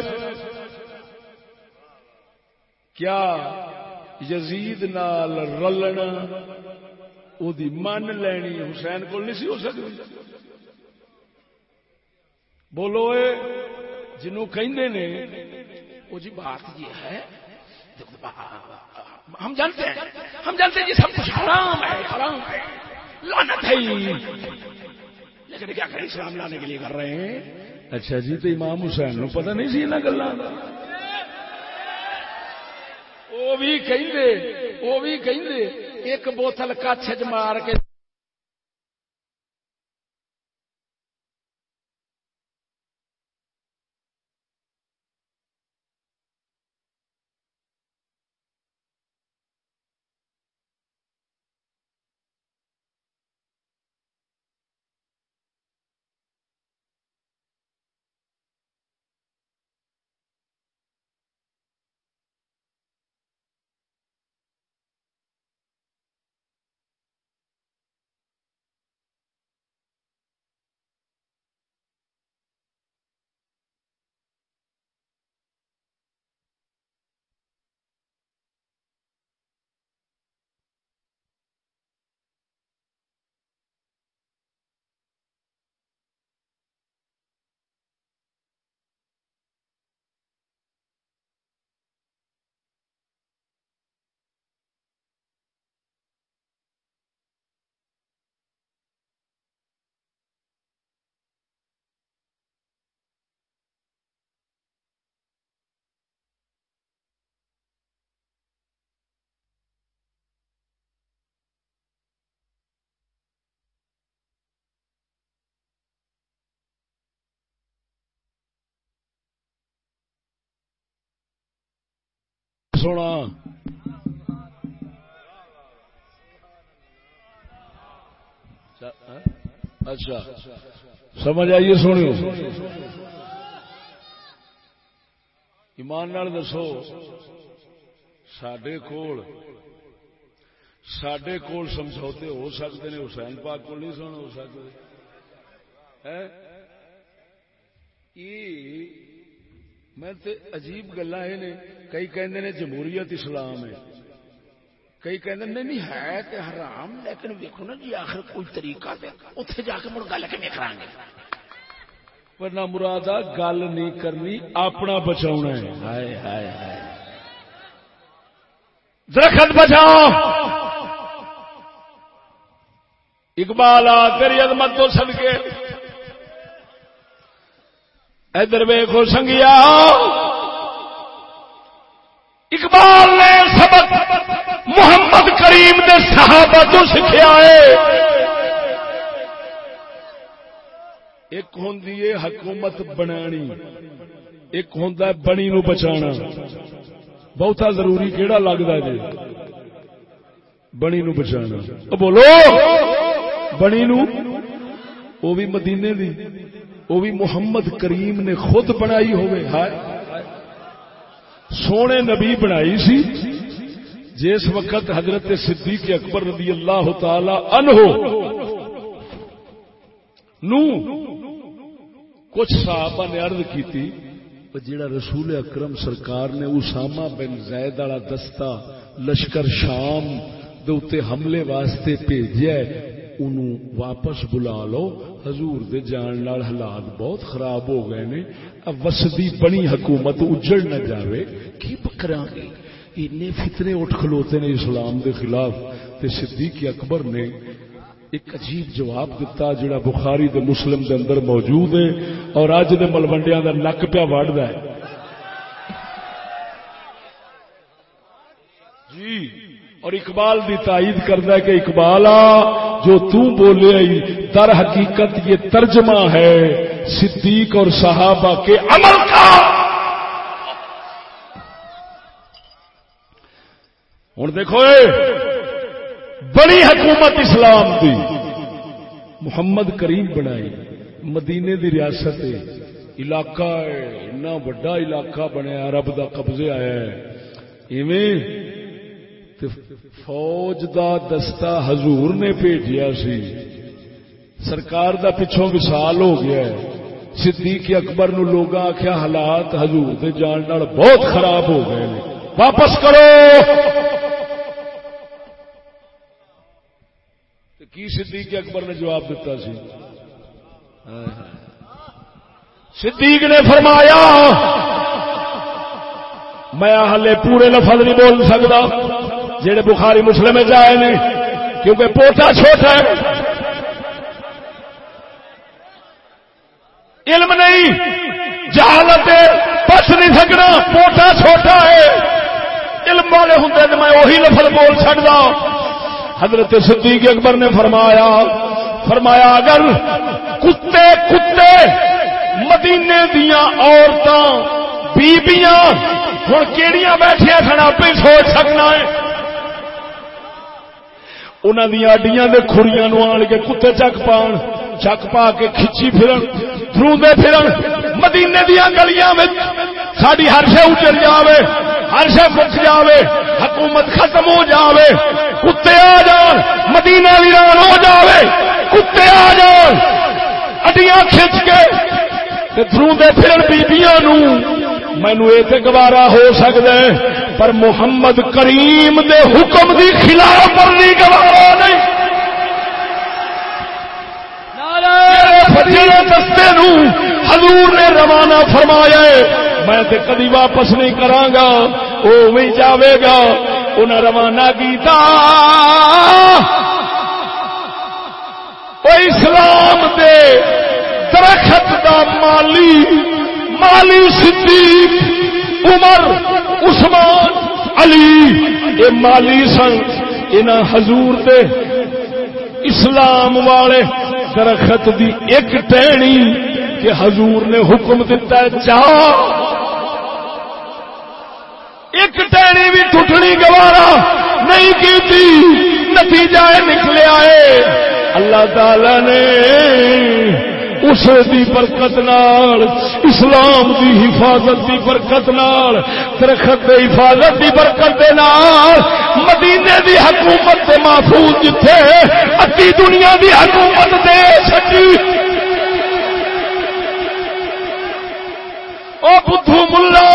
کیا یزید نال رلنا او دی من لینی، حسین کو نہیں سی ہو سکتی۔ بولو اے، جنوں کہندے نے وہ جی بات یہ ہے ہم جانتے ہیں، ہم جانتے ہیں جی سب کچھ حرام ہے حرام ہے، لعنت ہے۔ لیکن کیا کریں اسلام لانے کے لیے کر رہے ہیں؟ اچھا جی تو امام حسین نو پتہ نہیں سی ان گلا وہ بھی کہیں دے وہ بھی کہیں دے ایک بوتل کچھ مار کے سونا۔ اچھا۔ سمجھ آئیے سنو ایمان نال دسو سڈے کول سڈے کول سمجھوتے ہو سکتے ہیں حسین پاک کو نہیں سن ہو سکتے میں عجیب گلا یہ کئی کہ جمہوریت اسلام ہے۔ کئی کہ نہیں نہیں ہے تے حرام، لیکن ویکو نا جی آخر کوئی طریقہ اتنے جا کے مڑ گل کے کرا گے ورنہ مراد گل نہیں کرنی، اپنا بچاؤ ہائے ہائے ہائے۔ درخت بچاؤ۔ اقبال آ، تیری عظمت تو سد کے ادھر ویخو سنگیا۔ اقبال نے سبق محمد کریم نے صحابہ تو سیکھا ہے۔ ایک ہوں حکومت بنانی، ایک ہوں بنی نو بچانا۔ بہتا ضروری کہڑا لگتا جی بنی نو بچانا۔ بولو، بنی نو؟ وہ بھی مدینے دی۔ وہ بھی محمد کریم نے خود بنائی ہوئے۔ ہائے۔ سونے نبی بنائی سی۔ جس وقت حضرت صدیق اکبر رضی اللہ تعالی عنہ نو کچھ صحابہ نے عرض کیتی جڑا رسول اکرم سرکار نے اسامہ بن زید والا دستہ لشکر شام دے حملے واسطے بھیجا انہوں واپس بلا لو۔ حضور دے جان نال حالات بہت خراب ہو گئے نے۔ اب وسدی بنی حکومت اجڑ نہ جاوے۔ کی پکرا گے اتنے فتنے اٹھ کھلوتے نے اسلام دے خلاف۔ تے صدیق اکبر نے ایک عجیب جواب دیتا جڑا بخاری دے مسلم دے اندر موجود ہے۔ اور اج دے ملوڈیا دا نک پیا وڑدا ہے جی اور اقبال دی تائید کرتا ہے کہ اقبال جو تو بولے در حقیقت یہ ترجمہ ہے صدیق اور صحابہ کے عمل کا۔ ہوں دیکھو بڑی حکومت اسلام دی۔ محمد کریم بنائی، مدینے دی ریاست علاقہ اتنا وڈا علاقہ بنیا، رب دا قبضے آیا ایویں فوج دا دستہ حضور نے بھیجیا سی۔ سرکار دا پچھوں وسال ہو گیا ہے۔ صدیق اکبر نو لوگ آخیا حالات حضور دے جان بہت خراب ہو گئے واپس کرو۔ کی صدیق اکبر نے جواب دیتا سی؟ صدیق نے فرمایا، میں ہلے پورے لفظ نہیں بول سکتا جہے بخاری مسلم جائے نے کیونکہ پوتا چھوٹا ہے۔ علم نہیں، جہالت پس نہیں سکنا پوٹا چھوٹا ہے۔ علم والے ہوں تو میں وہی لفظ بول سکتا حضرت صدیق اکبر نے فرمایا فرمایا، اگر کتے کتے مدینے دیا عورتوں بیبیاں ہوں کہڑیاں بیٹھیا سن، آپ سوچ سکنا ہے۔ انہوں دیا اڈیاں دے کھڑیاں نو آن کے کتے چک پان چک پا کے کھچی پھرن دروندے پھرن مدینے دیا گلیاں ساری ہر شے اجڑ جاوے ہر شے مک جاوے حکومت ختم ہو جاوے کتے آ جان مدینہ ویران ہو جاوے کتے آ جان اڈیاں کھچ کے دروندے پھرن بیبیاں نو مینو یہ گوارا ہو سکتا ہے، پر محمد کریم دے حکم دی خلاف ورزی گوارا نہیں۔ دستے نو حضور نے روانہ فرمایا میں تے کدی واپس نہیں کراں گا، او جاوے گا۔ انہیں روانہ کیتا۔ او اسلام دے درخت دا مالی مالی صدیق، عمر، عثمان، علی، یہ مالی سن ان حضور دے اسلام والے درخت دی ایک ٹہنی کہ حضور نے حکم دیتا ہے چاہ ایک ٹہنی بھی ٹوٹنی گوارا نہیں کی تھی نتیجہ نکلیا ہے اللہ تعالی نے اس دی برکت نال، اسلام دی حفاظت دی برکت نال، درخت دی حفاظت دی برکت دے نال، مدینے دی حکومت تے محفوظ جتھے اتی دنیا دی حکومت دے سکی او بدھو ملا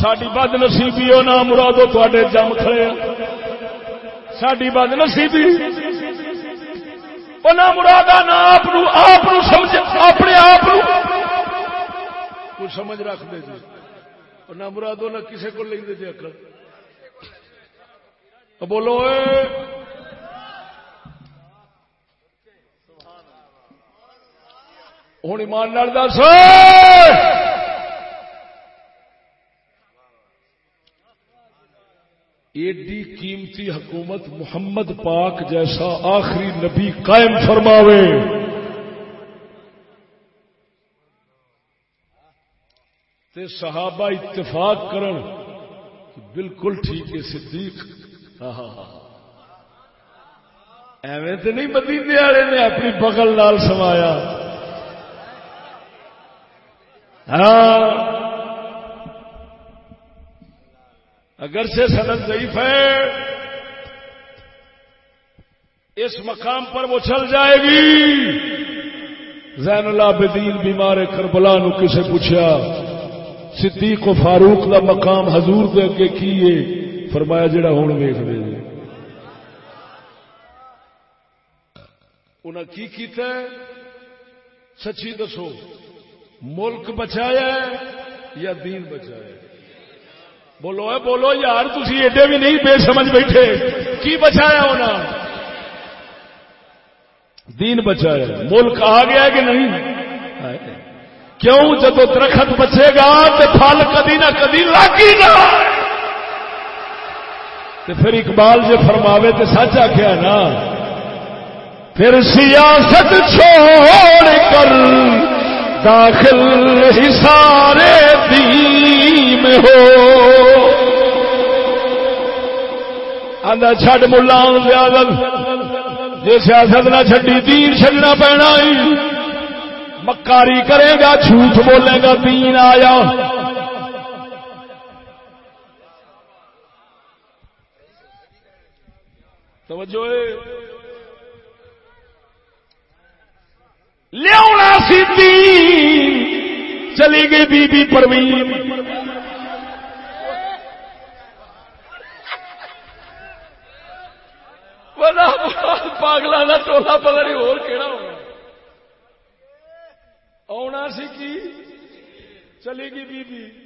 ساری بد نصیبی ہو نہ مرادو تے جم کھڑے ساری بد نصیبی وہ نہ مرادا نہ آپ آپ اپنے آپ سمجھ رکھ دے جی۔ نہ مرادو نہ کسی کو لکھ دے جی اکڑ بولو اے۔ ہوں ایمان لڑ دس۔ ایڈی قیمتی حکومت محمد پاک جیسا آخری نبی قائم فرماوے۔ تے صحابہ اتفاق کرن بالکل ٹھیک ہے، صدیق۔ ایویں تو نہیں مدینے والے نے اپنی بغل نال سمایا۔ ہاں۔ اگر سے سند ضعیف ہے، اس مقام پر وہ چل جائے گی۔ زین اللہ بیمار کربلا نو کسے پوچھا صدیق و فاروق دا مقام حضور دے اگے کیے فرمایا جڑا ہوں ویخ دے جی انہیں کی کیتا ہے؟ سچی دسو، ملک بچایا یا دین بچایا بولو اے، بولو یار تھی ایڈے بھی نہیں بے سمجھ بیٹھے۔ کی بچایا ہونا دین بچایا۔ ملک آ گیا کہ نہیں؟ کیوں؟ جب درخت بچے گا تو پھل کدی نہ کدی لاگی نہ تو پھر اقبال جو فرماوے تو سچ آخیا نا، پھر سیاست چھوڑ کر داخل ہی سارے ہو۔ آدھا ملا زیادت جی سیاست نہ چڈی دین چڈنا پینا مکاری کرے گا، جھوٹ بولے گا، دین آیا۔ توجہ لیا سی دین۔ چلی گئی بی بی پروین پاگل کا ٹولا پتا نہیں ہونا آنا سی کی؟ چلی گئی بی بی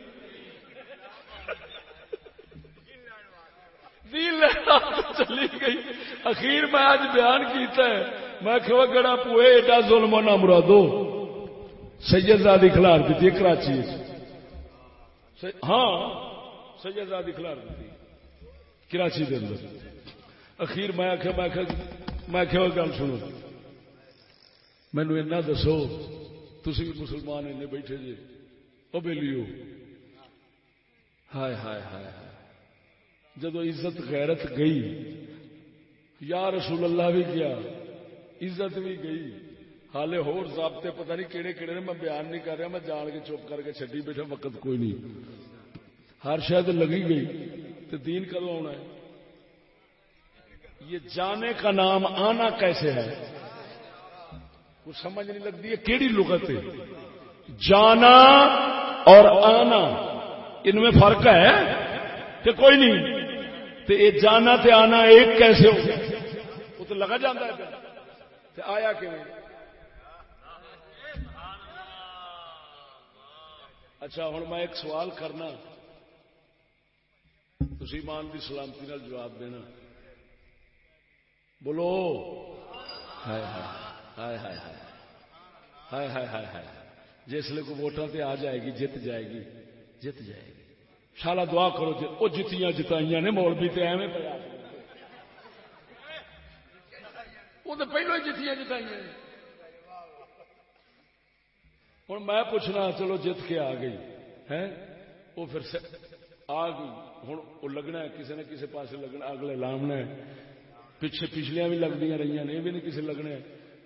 چلی گئی۔ اخیر میں آج بیان کیتا ہے۔ میں کہ گڑا پوئے، ایڈا ظلم نہ مرادو۔ سیدزادی کھلار دیتی کراچی ہاں سیدزادی کھلار دیتی کراچی دے اندر۔ اخیر میں آخیا میں میں گل سنو۔ مینو اینا دسو تھی بھی مسلمان اینے بیٹھے جی وہ بےلیو ہائے ہائے ہائے ہائے۔ جدو عزت غیرت گئی، یا رسول اللہ بھی گیا، عزت بھی گئی۔ حالے ہور ضابطے پتہ نہیں کہڑے کہڑے نے میں بیان نہیں کر رہا، میں جان کے چپ کر کے چڈی بیٹھا وقت کوئی نہیں۔ ہر شاید لگی گئی تو دین کدو آنا ہے؟ یہ جانے کا نام آنا کیسے ہے؟ کچھ سمجھ نہیں لگتی ہے کیڑی لغت ہے۔ جانا اور آنا، ان میں فرق ہے؟ کہ کوئی نہیں۔ تو یہ جانا تے آنا ایک کیسے ہو؟ وہ تو لگا جاتا ہے۔ تے آیا کہ اچھا ہوں میں ایک سوال کرنا۔ تھی مان کی سلامتی نال جواب دینا۔ بولو۔ ہائے ہائے ہائے ہائے ہائے۔ ہائے ہائے جسے کو ووٹوں تے آ جائے گی جت جائے گی جت جائے گی۔ شالا دعا کرو وہ جتیاں جتائیاں نے مولوی تے ایویں پہ وہ تو پہلو ہی جتیاں جتائیاں ہوں میں پوچھنا چلو جت کے آ گئی ہے وہ پھر آگ ہوں وہ لگنا ہے، کسی نے کسی پاس لگنا اگلے لامنا ہے۔ پیچھے پچھلیاں بھی لگتی رہی ہیں، یہ بھی نہیں کسی لگنا ہے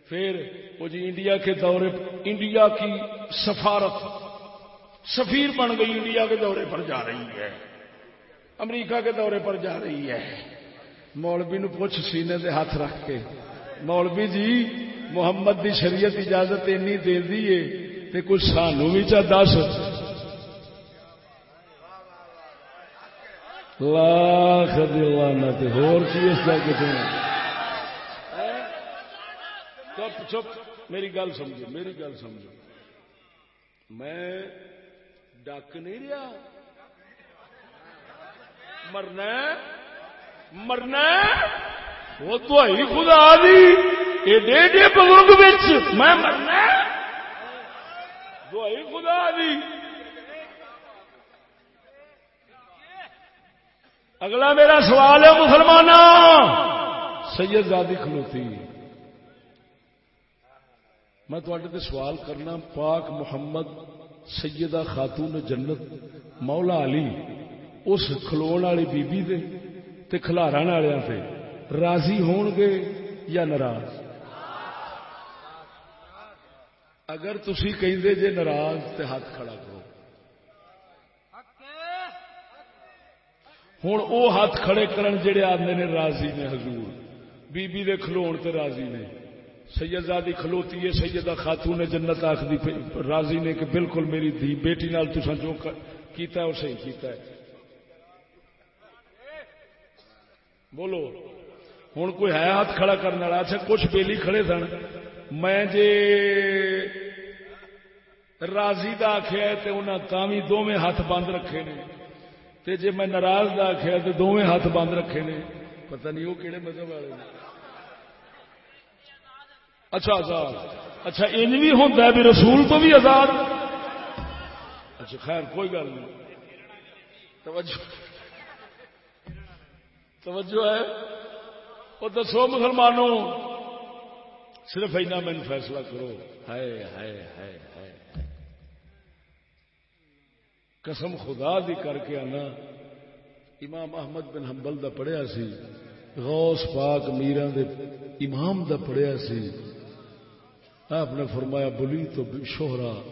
پھر وہ جی انڈیا کے دورے، انڈیا کی سفارت، سفیر بن گئی انڈیا کے دورے پر جا رہی ہے۔ امریکہ کے دورے پر جا رہی ہے۔ مولوی نو پوچھ سینے دے ہاتھ رکھ کے۔ مولوی جی محمد دی شریعت اجازت اینی دے دیے تے کچھ سانو بھی چا دس۔ لاکھ دیوانا تے ہور کی اس کا کتنے چپ چپ، میری گل سمجھو، میری گل سمجھو۔ میں ڈک نہیں رہا۔ مرنا مرنا وہ تو خدا دی۔ ایڈے ایڈے بزرگ میں مرنا دوائی خدا دی۔ اگلا میرا سوال ہے مسلمان سید زادی کھلوتی۔ میں تے سوال کرنا، پاک محمد سیدہ خاتون جنت مولا علی، اس کھلو والی بیبی دے تے کھلارا والوں سے راضی ہون گے یا ناراض؟ اگر تھی کہ جے ناراض تے ہاتھ کھڑا کرو۔ ہوں وہ ہاتھ کھڑے کرن جڑے آدھے نے راضی نے حضور۔ بی بی دے کھلون تے راضی نے۔ سیدادی کھلوتی ہے سیدہ خاتون نے جنت آخری راضی نے کہ بالکل میری دھی، بیٹی نال تسا جو کیتا ہے وہ صحیح کیتا ہے۔ بولو ہوں کوئی ہے ہاتھ کھڑا کرنے والا؟ اچھا کچھ بیلی کھڑے سن۔ میں جے راضی کا آخیا تو انہیں تھی دونوں ہاتھ بند رکھے نے۔ تے جے میں ناراض کا آخیا تو دونوں ہاتھ بند رکھے نے۔ پتہ نہیں وہ کہڑے مذہب والے اچھا آزاد۔ اچھا ان بھی ہوتا ہے بھی رسول تو بھی آزاد۔ اچھا خیر، کوئی گل نہیں۔ توجہ۔ توجہ ہے۔ وہ دسو مسلمانوں صرف اینا میں فیصلہ کرو۔ ہائے ہائے ہائے ہائے قسم خدا دی کر کے آنا امام احمد بن حنبل دا پڑھیا سی، غوث پاک میرا دے امام دا پڑھیا سی۔ آپ نے فرمایا، بلی تو شوہرا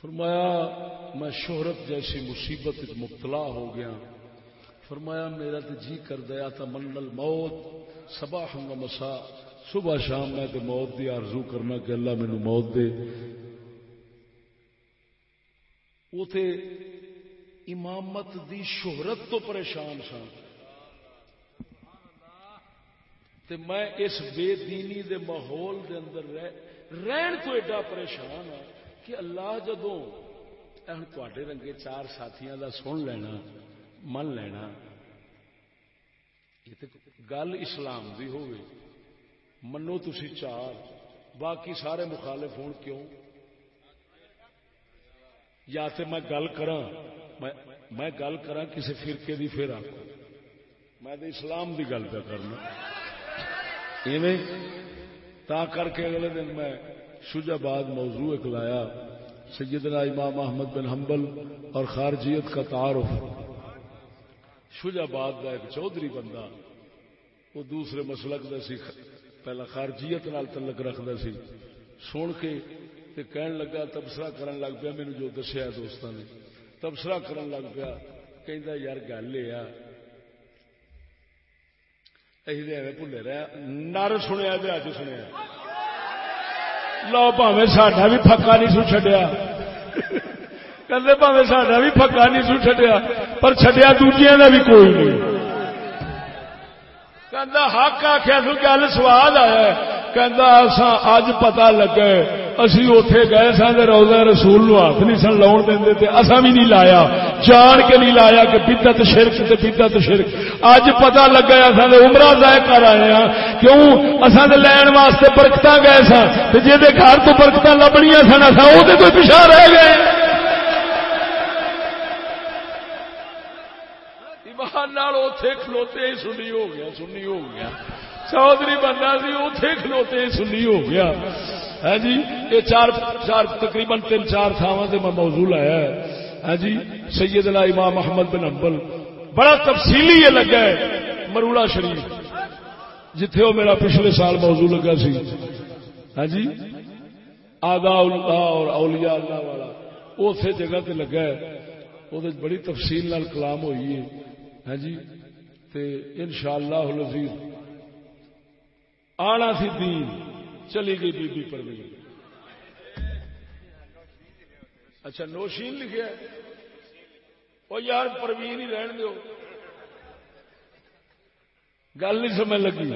فرمایا، میں شہرت جیسی مصیبت مبتلا ہو گیا۔ فرمایا، میرا تو جی کر دیا تھا منل موت سبا ہوں مسا۔ صبح شام میں تو موت دی آرزو کرنا کہ اللہ مینو موت دے۔ وہ تے امامت دی شہرت تو پریشان سا تے میں اس بے دینی دے ماحول دے اندر رہ، رہن تو ایڈا پریشان ہاں کہ اللہ جدوں تے رنگے چار ساتھیاں دا سن لینا، من لینا گل اسلام دی ہوئے منو تھی چار، باقی سارے مخالف ہون کیوں؟ یا تو میں گل کراں، میں گل کرا کسی فرقے دی پھر آخو میں تو اسلام دی گل پہ کرنا۔ ایویں تا کر کے اگلے دن میں شجاباد موضوع ایک لایا۔ سیدنا امام احمد بن حنبل اور خارجیت کا تعارف۔ شجاباد کا ایک چودھری بندہ، وہ دوسرے مسلک کا سی پہلا خارجیت نال تعلق رکھتا سی سن کے تے کہن لگا تبصرہ کرن لگ پیا مینو جو دسیا دوستوں نے تبصرہ کرن لگ پیا کہ یار گل یہ بھولے رہا نر سنیا اج سنیا لو پاوے ساڈا بھی پکا نہیں سو چڈیا کہتے پاوے ساڈا بھی پکا نہیں سو چڈیا پر چڈیا دوجیا کا بھی کوئی نہیں حق آخیا سو گل سواد آیا کہ اج پتا لگا اسی اتے گئے سن روزہ رسول نو ہاتھ نہیں سن لاؤن دیں تے اصا بھی نہیں لایا۔ جان کے نہیں لایا کہ بدت شرک تے بدت شرک۔ اج پتا لگا اصل عمرہ ضائع کر آئے ہیں کیوں؟ اصا لین واسطے برکت گئے سن۔ جی گھر تو برکت لبنیا سن اصا وہ تو پیچھا رہ گئے۔ اتے کھلوتے سنی ہو گیا، سنی ہو گیا۔ چودھری بندہ سی اتے کھلوتے سنی ہو گیا۔ ہے جی یہ چار چار، تقریباً تین، چار تھاواں سے میں موضوع لایا ہے۔ ہاں جی سیدنا امام محمد بن امبل بڑا تفصیلی یہ لگا ہے مروڑا شریف۔ جتھے وہ میرا پچھلے سال موضوع لگا سی۔ ہاں جی آدھا اللہ اور اولیاء اللہ والا۔ اسی جگہ تے لگا ہے۔ وہ بڑی تفصیل نال کلام ہوئی ہے۔ ہاں جی تے انشاءاللہ العزیز آنا سی دین چلی گئی بی بی پروین اچھا نوشین لکھا وہ یار پروین ہی رہن دو گل نہیں سمجھ لگی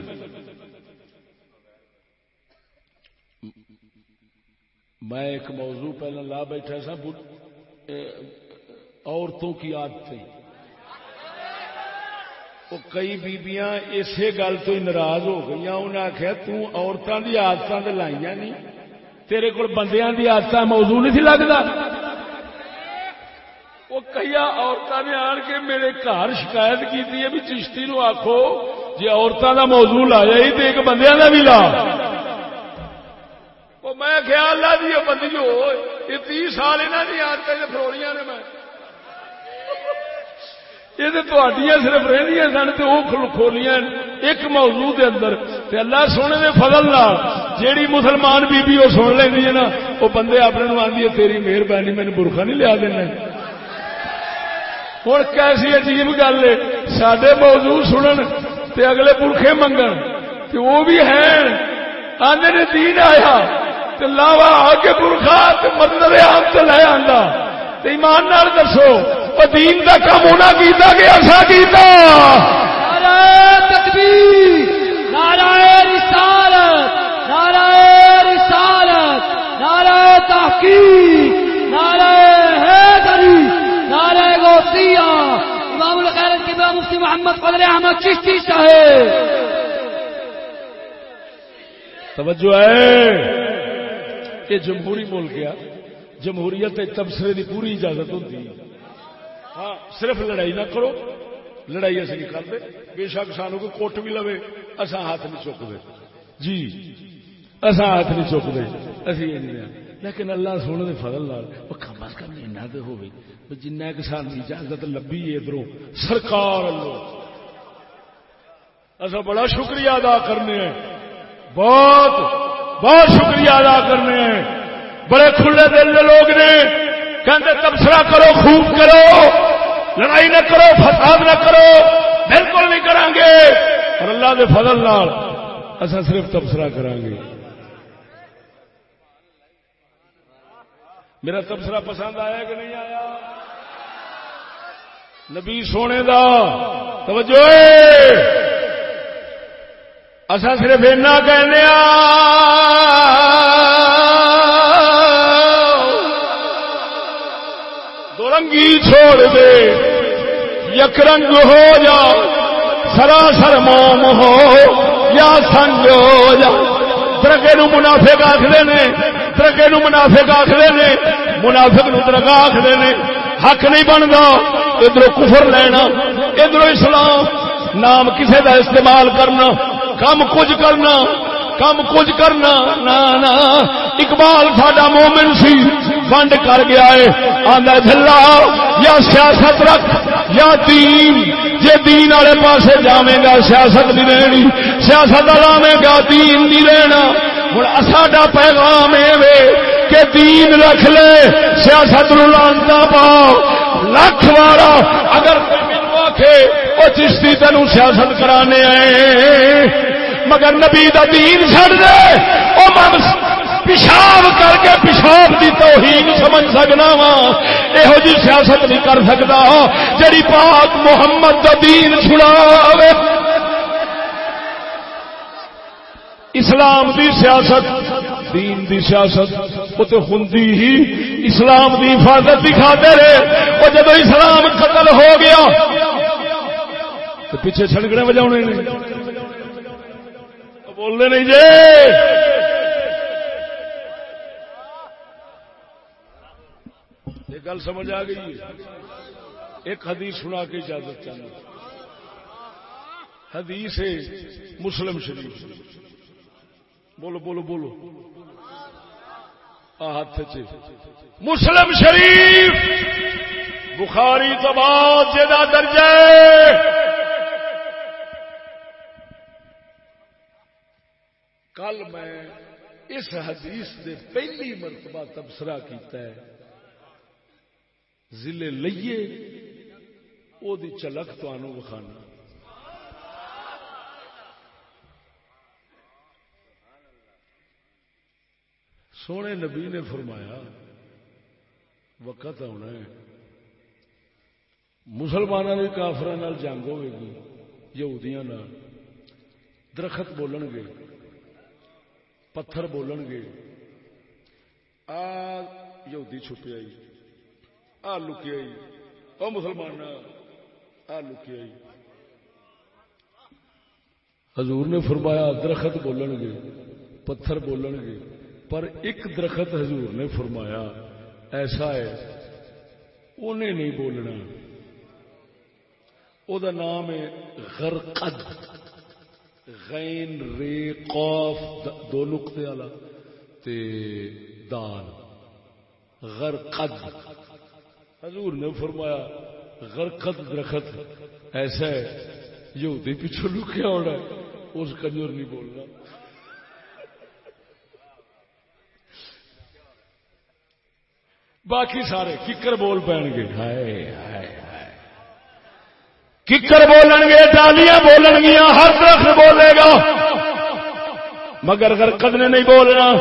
میں ایک موضوع پہلے لا بیٹھا سا عورتوں کی عادتیں وہ کئی بیبیاں اسی گل تو ہی ناراض ہو گئی انہیں آخیا تورتوں کی آدت تو لائی نہیں؟ تیرے کو بندیاں دی آدت موضوع نہیں لگتا وہ کئی عورتوں نے آن کے میرے گھر شکایت کی بھی چشتی نو آخو جی عورتوں کا موضوع لایا ہی تو ایک بندیاں کا بھی لا. میں خیال لا دی بندی ہو یہ تی سال یہاں کی آدت فروڑیاں نے میں یہ صرف رہی سن تو وہ کھولیاں ایک موضوع دے اندر۔ تے اللہ سونے دے فضل نال جیڑی مسلمان بی بی وہ سن لینی ہے نا وہ بندے اپنے نو آدھی ہے، تیری مہربانی مینو برخا نہیں لیا دینا ہوں کیسی عجیب گل ہے۔ سڈے موضوع سنن تے اگلے برخے منگن تے وہ بھی ہیں۔ آدھے نے دین آیا تے لاوا آ کے برخا مطلب آم تو لے آتا ایمان نال دسو۔ دین کا کام ہونا کیتا کہ ایسا کیتا۔ تکبیر نعرہ رسالت نعرہ رسالت نعرہ تحقیق نعرہ حیدری نعرہ غوثیہ۔ امام الخیرت کے مفتی محمد قدر احمد چشتی صاحب۔ توجہ ہے۔ کہ جمہوری ملک گیا جمہوریت تبصرے کی پوری اجازت ہوتی ہاں صرف لڑائی نہ کرو۔ لڑائی اصل نہیں کرتے۔ بے شک سانو کو کوٹ بھی لوے اصا ہاتھ نہیں چکتے جی اصا ہاتھ نہیں چکتے اسی یہ نہیں لیکن اللہ سونے کے فضل لال وہ کم از کم ایسا تو ہو جنہ کہ سان اجازت لبھی ہے ادھر سرکار اصا بڑا شکریہ ادا کرنے ہیں۔ بہت بہت شکریہ ادا کرنے ہیں۔ بڑے کھلے دل کے لوگ نے کہتے تبصرہ کرو، خوب کرو۔ لڑائی نہ کرو، فساد نہ کرو، بالکل نہیں کریں گے اور اللہ کے فضل نال اصا صرف تبصرہ کریں گے میرا تبصرہ پسند آیا کہ نہیں آیا؟ نبی سونے دا، توجہ اصا صرف اینا کہنے رنگی چھوڑ دے۔ یک رنگ ہو جا، سراسر موم ہو یا سنگ ہو جا۔ درگے نو منافق آخر نے، درگے نو منافق آخر نے، منافق نو درگاہ آخر نے۔ حق نہیں بنتا ادھر کفر لینا ادھر اسلام۔ نام کسے دا استعمال کرنا، کم کچھ کرنا۔ کم کچھ کرنا، نا نا۔ اقبال ساڈا مومن سی ونڈ کر گیا ہے۔ آدھا جلا یا سیاست رکھ، یا دین۔ جے دین والے پاسے جاویں گا، سیاست نہیں رہنی۔ سیاست لاویں گا، دین نہیں رہنا۔ ہوں ساڈا پیغام ہے کہ دین رکھ لے، سیاست نو لانتا پاؤ۔ لکھ والا اگر وہ چشتی تین سیاست کرانے آئے۔ مگر نبی دا دین چڑ دے۔ وہ پیشاب کر کے پیشاب کی توہین سمجھ سکنا وا۔ یہو جی سیاست نہیں کر سکتا جڑی پاک محمد دا دین چھڑا اسلام دی سیاست، دین دی سیاست وہ تو ہوں ہی اسلام دی حفاظت دکھا دے رہے وہ جب اسلام قتل ہو گیا تو پیچھے چھڑکنے بجا بولنے نہیں جی یہ گل سمجھ آ گئی ایک حدیث سنا کے اجازت چاہیے حدیث ہے مسلم شریف۔ بولو بولو بولو۔ ہاتھ مسلم شریف۔ بخاری تو بعد جا درجہ کل میں اس حدیث دے پہلی مرتبہ تبصرہ کیتا ہے۔ ضلع لئیے او دی چلک تو وکھانا۔ سونے نبی نے فرمایا، وقت آنا ہے۔ مسلمانوں کے کافر جنگ ہوے گی یہودیاں درخت بولن گے۔ پتھر بولن گے آ یہودی چھپیا آ لکیا او مسلمان آ لکیا حضور نے فرمایا، درخت بولن گے پتھر بولن گے پر ایک درخت حضور نے فرمایا، ایسا ہے انہیں نہیں بولنا۔ او دا نام ہے غرقد۔ غین، رے قوف دو نقطے والا، تے دال غرقد حضور نے فرمایا غرقد درخت. ایسا ہے، یہودی پیچھے لکیا ہونا ہے، اس کنجور نہیں بولنا. باقی سارے، ککر بول پین گے. ہائے ہائے. ککر بولن گے، ڈالیاں بولن گیا ہر طرف بولے گا۔ مگر اگر قدنے نہیں بولنا۔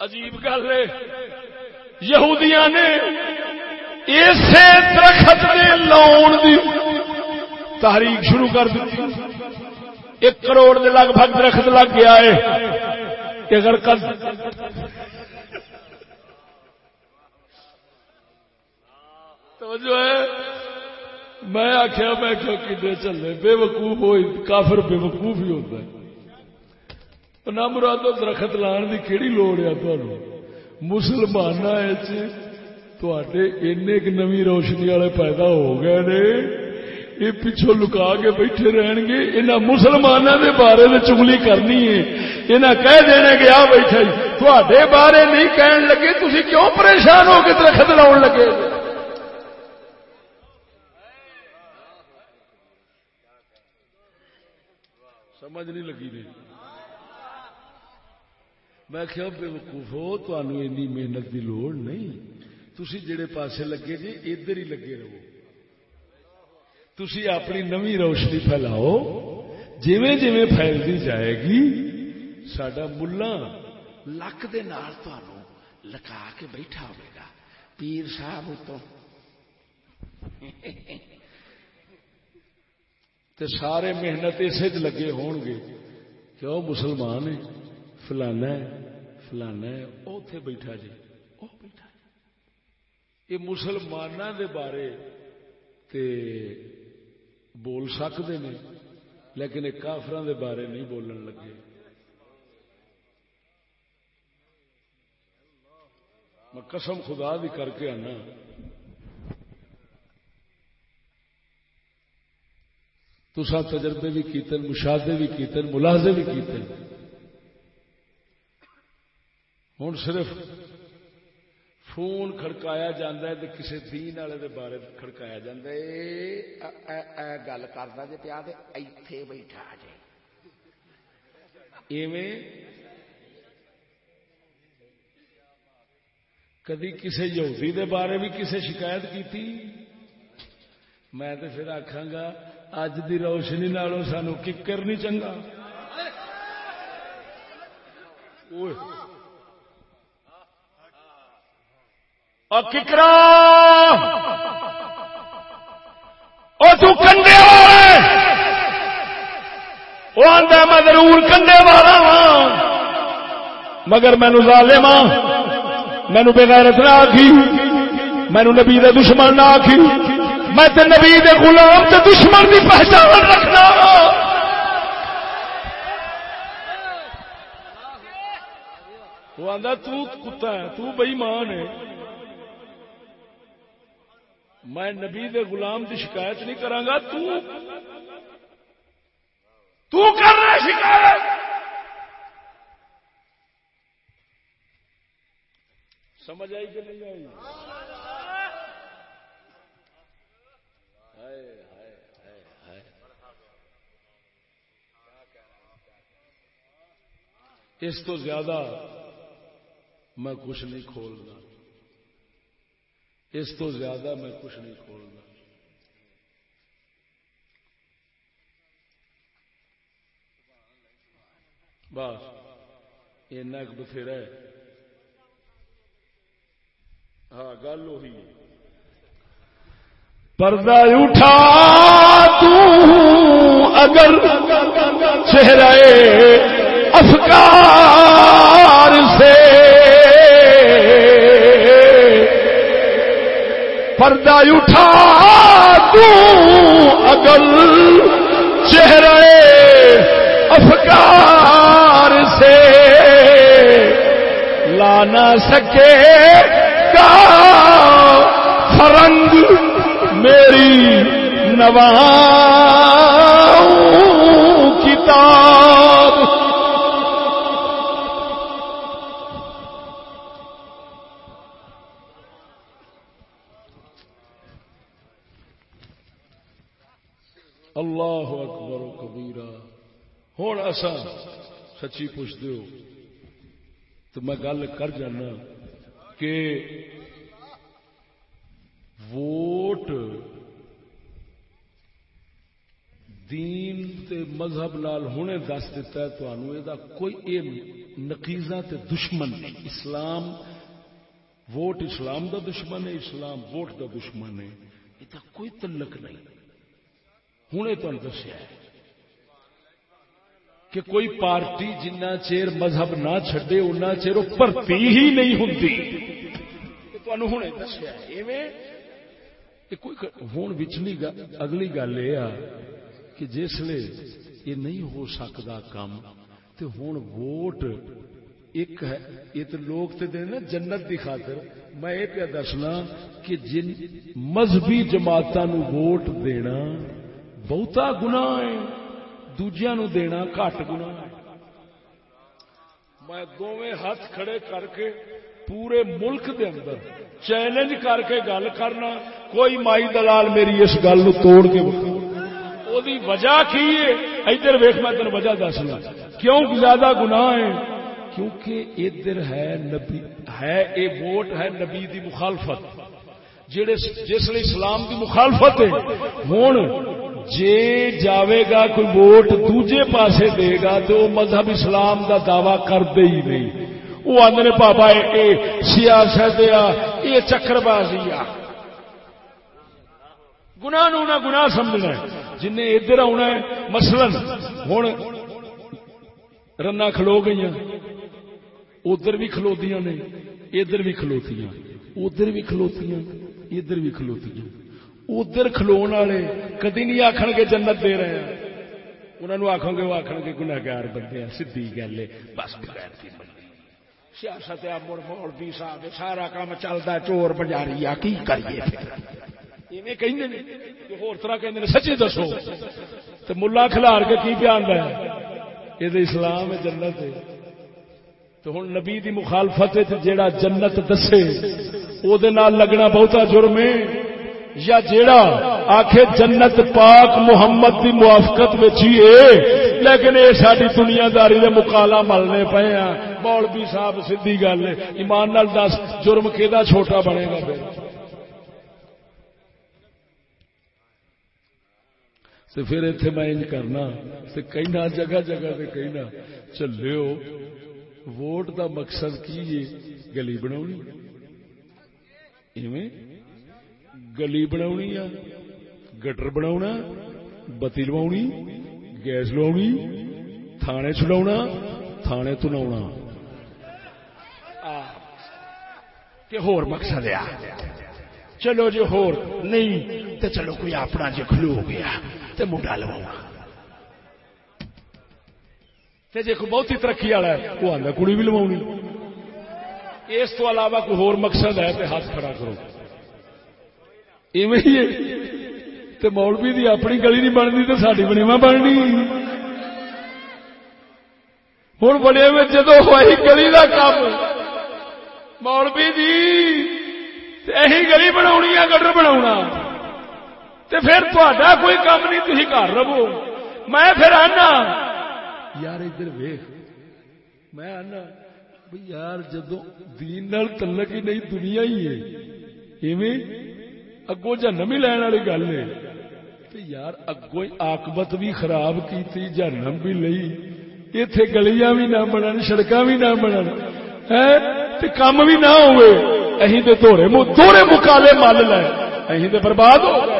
عجیب گل ہے۔ یہودیاں نے اسے درخت نے لاؤن دی تحریک شروع کر دی ایک کروڑ دے لگ بھگ درخت لگ گیا ہے۔ اگر قد جو ہے۔ میں آخیا میں کیوں کھے چلے؟ بے وقوف ہو کافر بے وقوف ہی ہوتا ہے۔ نہ مراد درخت لان کی کہڑی لوڑ ہے تمہیں مسلمان تے روشنی والے پیدا ہو گئے نے۔ یہ پچھو لکا کے بیٹھے رہن گے۔ انہوں مسلمانوں کے بارے میں چگلی کرنی ہے۔ انہیں کہہ دینا کہ آ بیٹھا تھے بارے نہیں کہن لگے تھی کیوں پریشان ہو کے درخت لاؤ لگے؟ سمجھ نہیں لگی نہیں میں کیا بے وقوف ہو تھی محنت کی لوڑ نہیں۔ تھی جڑے پاسے لگے جی ادھر ہی لگے رہو۔ تھی اپنی نوی روشنی پھیلاؤ۔ جیویں جیویں پھیلتی جائے گی سڈا ملا لک دے لکا کے بیٹھا ہوگا پیر صاحب تو تے سارے محنت اسے لگے ہون گے۔ کہ وہ مسلمان ہے، فلانا ہے فلانا ہے اتے بیٹھا جی وہ بیٹھا جی۔ یہ مسلمانوں دے بارے تے بول سکتے ہیں لیکن یہ کافران دے بارے نہیں بولن لگے۔ میں قسم خدا بھی کر کے آنا۔ تسا تجربے بھی کیتے مشاہدے بھی کیتے ملاحظے بھی کیتے ہوں صرف فون کھڑکایا جاندہ ہے کسی دین والے دے بارے کھڑکایا جاندہ ہے۔ گل کرتا جی پیا ایتھے بیٹھا جائے ایویں کدی کسی یہودی دے بارے بھی کسی شکایت کی میں تو پھر آخا گا اج دی روشنی نالوں سانو ککر نہیں چنگا ککرا کنڈے وہ آدھا میں ضرور کنڈے والا ہاں مگر مینو ظالم ہاں مینو بغیرت نہ آخی مینو نبی دشمن نہ آخی میں تے نبی دے غلام تے دشمن کی پہچان رکھنا۔ وہ آدھا کتا ہے، تو بئی ہے۔ میں نبی دے غلام کی شکایت نہیں کرا گا، تو تو کر رہا شکایت۔ سمجھ آئی کہ نہیں آئی؟ اس تو زیادہ میں کچھ نہیں کھولنا۔ اس تو زیادہ میں کچھ نہیں کھولنا۔ بس ایسا بتھیرا ہے۔ ہاں گل وہی پردہ اٹھا، تو اگر چہرے افکار سے پردہ اٹھا، تو اگر چہرے افکار سے لانا سکے گا۔ فرنگ میری نوا کتاب۔ اللہ اکبر و کبیرہ۔ ہوں ایسا سچی پوچھتے ہو تو میں گل کر جانا کہ ووٹ دین تے مذہب نال ہونے دس دیتا ہے تو یہ کوئی اے نقیزہ تے دشمن نہیں۔ اسلام ووٹ اسلام دا دشمن ہے، اسلام ووٹ دا دشمن ہے۔ یہ کوئی تلک نہیں۔ ہوں تمہیں دسیا ہے کہ کوئی پارٹی جنہ چیر مذہب نہ چھڈے ان چیر وہ بھرتی ہی نہیں ہوں ہوں دسیا ہوں بچلی اگلی گل یہ کہ جسے یہ نہیں ہو سکتا کام تو ہوں ووٹ ایک ہے، یہ تو لوگ تو دے جنت کی خاطر۔ میں یہ پہ دسنا کہ جن مذہبی جماعتوں ووٹ دینا بہتا گنا ہے دوجیا نو دینا گھٹ گنا ہے۔ میں دونوں ہاتھ کھڑے کر کے پورے ملک دے اندر چیلنج کر کے گل کرنا۔ کوئی مائی دلال میری اس گل توڑ کے دی وجہ کی ہے؟ ادھر ویخ میں تین وجہ دسنا کیوں زیادہ گناہ ہے کیونکہ ادھر ہے نبی، ہے اے ووٹ، ہے نبی دی مخالفت۔ جڑے جس نے اسلام دی مخالفت ہے ہوں جے جاوے گا کوئی ووٹ دوجے پاسے دے گا تو وہ مذہب اسلام دا دعوی کرتے ہی نہیں۔ وہ آدھے پاپا یہ سیاست یہ چکر بازی آ گنا نہ گنا سمجھنا جن ادھر آنا ہے مسلم ہوں رنا کھلو گئی ادھر بھی کھلوتی نے، ادھر بھی کھلوتی ادھر بھی کھلوتی ادھر بھی کھلوتی ادھر کھلو والے کدی نہیں آخ گے جنت دے رہے ہیں۔ انہوں نے آخو گے وہ آخ گے گناگار بندے سی گل ہے، بس بغیر کی بندی۔ سیاست مڑ موڑ بھی صاحب سارا کام چلتا چور بجاری آ کی کریے طرح کہ سچی دسو۔ تو ملا کھلار کے کی پیان ہے؟ یہ اسلام جنت ہے۔ تو ہوں نبی دی مخالفت جیڑا جنت دسے وہ لگنا بہتا جرم ہے۔ یا جیڑا آخے جنت پاک محمد کی موافقت لیکن یہ ساری دنیا داری کے مکالا ملنے پے ہیں مولوی صاحب سیدھی گل ایمان نال دس جرم کہ چھوٹا بنے گا پھر تو پھر اتنے میں انج کرنا تو کہنا، جگہ جگہ سے کہنا چلو ووٹ دا مقصد کی ہے؟ گلی بنا گلی بنا گٹر بنا بتی لوا گیس لوا تھانے چلا تھانے تنا ہور مقصد آ چلو جی ہور، نہیں تو چلو کوئی اپنا جی کھلو گیا۔ تو منڈا لوا جی کوئی بہت ہی ترقی والا ہے، وہ آدھا کڑی بھی لوا اس تو علاوہ کوئی ہور مقصد ہے تو ہاتھ کھڑا کرو۔ ہی تے مولوی دی اپنی گلی نہیں بننی تو ساری بنیوا بننی۔ ہوں بنے میں جدو ہوئی گلی کا کام، مولوی جی اہی گلی بنا گڈر بنا پھر تا کوئی کام نہیں تھی گھر رہو۔ میں پھر آنا۔ یار ادھر ویخ میں آنا۔ یار جدو دین نال تلک ہی نہیں، دنیا ہی ہے۔ اگو جنم ہی لین والی گل ہے۔ یار اگو آکبت بھی خراب کی جنم بھی لئی۔ اتے گلیاں بھی نہ بنن سڑک بھی نہ بنن۔ کام بھی نہ ہوئے۔ اہی تے تھوڑے تھوڑے مکالے مل لے اہی تے برباد ہو گئے۔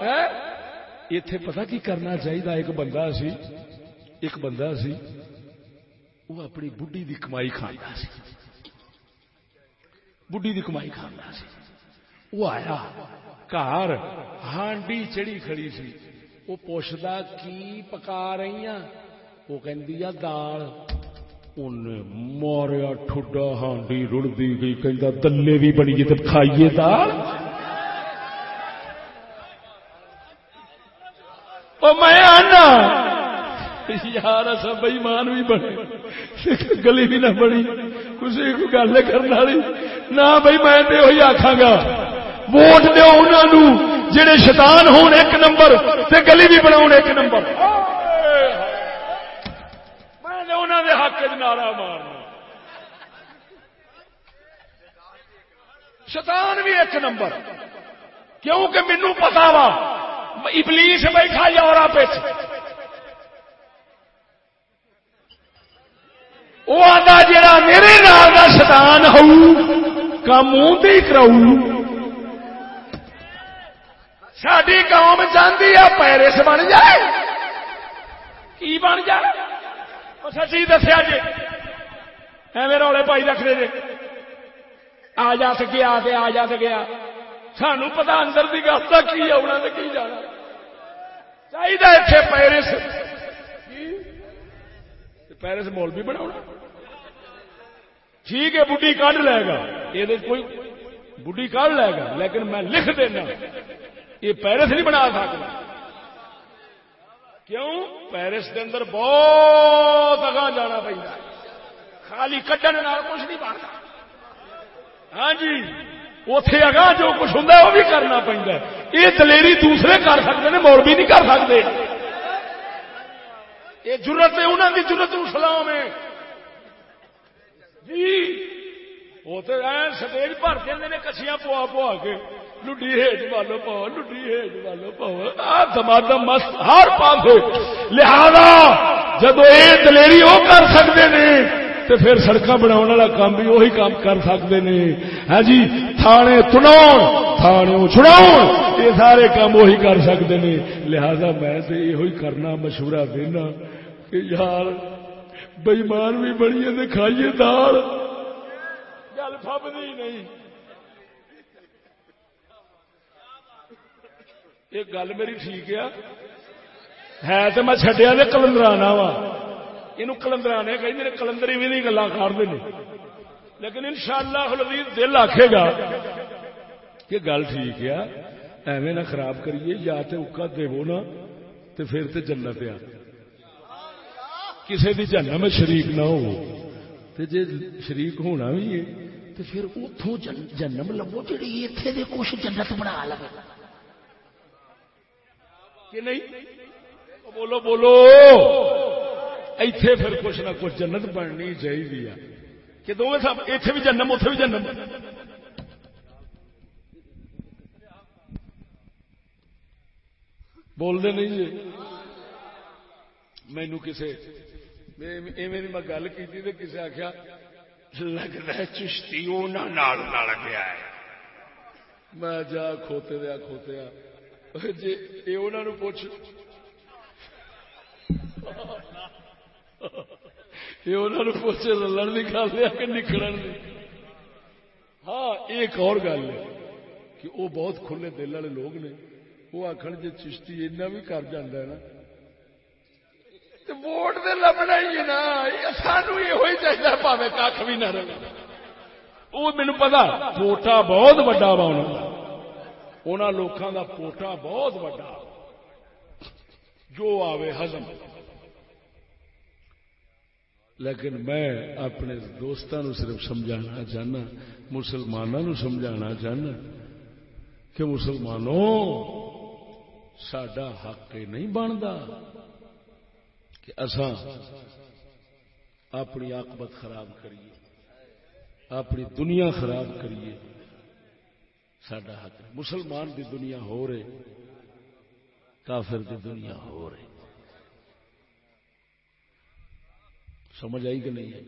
اتے پتا کی کرنا چاہیے ایک بندہ سی ایک بندہ سی وہ اپنی بڈی دی کمائی کھانا سی بڈی دی کمائی کھانا سی وہ آیا گھر ہانڈی چڑی کھڑی سی وہ پوچھتا کی پکا رہی ہیں وہ کہندی آ دال ان ماریا ٹھڈا ہانڈی رڑتی گئی کہ دلے بھی بنی تو کھائیے دال میں آنا. یار اصا بئیمان بھی بنے. گلی بھی نہ بنی. کسی کو گل کرنے والی. نہ بھائی میں تو وہی آخا گا. ووٹ دو انہوں جہے شیطان ہون ایک نمبر تے گلی بھی بنا ایک نمبر. میں انہوں نے حق نعرہ مارنا. شیطان بھی ایک نمبر. کیونکہ مینو پتا وا ابلیس بیٹھا یورپ وہ آتا جا میرے نال کا شیطان ہو کام کراؤ۔ ساری قوم چاہتی ہے، پیرس بن جائے۔ کی بن جائے؟ سچی دسیا جی؟ ایویں روڑے پائی رکھتے جی۔ آ جا سکیا آ جا سکیا سانو پتا اندر کی گل کا کی آنا تو کی جانا؟ چاہیے اتنے پیرس۔ پیرس مول بھی بنا ٹھیک ہے بڈی کھ لے گا۔ یہ کوئی بڈی کھ لے گا، لیکن میں لکھ دینا۔ یہ پیرس نہیں بنا سکتا کیوں؟ پیرس کے اندر بہت اگاں جانا پہنتا خالی کٹن کچھ نہیں بنتا ہاں جی۔ اتے اگاں جو کچھ ہوں وہ بھی کرنا پہنتا یہ دلیری دوسرے کر سکتے ہیں مول نہیں کر سکتے یہ ضرورت ہے انہوں کی ضرورت اسلام ہے۔ جی وہ تو سٹیج بھر کے کچھیاں پوا پوا کے، لڈی ہیج والو پاؤ، لڈی ہیج والو پاؤ۔ دمادم مست ہر پاس لہذا جب یہ دلیری وہ کر سکتے ہیں تو پھر سڑک بنا والا کام بھی وہی کام کر سکتے ہیں ہاں جی تھانے تناؤ تھانے چھڑاؤ یہ سارے کام وہی کر سکتے ہیں لہذا میں تو یہ کرنا، مشورہ دینا کہ یار بئیمان بھی بڑی کھائیے دال۔ گل فبنی نہیں۔ یہ گل میری ٹھیک ہے۔ تو میں چڈیا تو کلندرانا وا یہ کلندر کلندرانے کہ کلندری بھی نہیں گلا کرتے ہیں لیکن ان شاء اللہ دل آخے گا کہ گل ٹھیک ہے ایویں نہ خراب کریے یا تو اکا دو نا تو پھر تو جنت آ کسی بھی جنم میں شریک نہ ہو تو جی شریک ہونا بھی ہے تو پھر اتوں جنم لو جی اتنے دے کچھ جنت بنا لو کہ نہیں بولو بولو ایتھے پھر کچھ نہ کچھ جنت بننی چاہیے کہ دونوں سب اتنے بھی جنم اتے بھی جنم۔ بولتے نہیں جی۔ مینو کسی میں گل کی کسی آخیا لگتا ہے چشتی گیا ہے۔ میں جا کھوتے دیا کھوتیا جی یہ انہوں پوچھ۔ یہ انہوں پوچھ لڑ نکال لیا کہ نکلن ہاں ایک اور گل ہے کہ وہ بہت کھلے دل والے لوگ نے، وہ آخر جی چشتی اینا بھی کر جانا ہے نا۔ ووٹ تو لبنا ہی نا، سانو یہ چاہیے پاوے کھ بھی نہ رہے۔ وہ مینو پتا پوٹا بہت وا ان لوگوں کا پوٹا بہت وا جو آوے ہزم لیکن میں اپنے دوستوں صرف سمجھانا چاہنا مسلمانوں سمجھانا چاہنا کہ مسلمانوں سڈا حق نہیں بنتا کہ اساں اپنی آکبت خراب کریے، اپنی دنیا خراب کریے۔ سڈا حق مسلمان دی دنیا ہو رہے کافر دی دنیا ہو رہی۔ سمجھ آئی کہ نہیں؟ ہے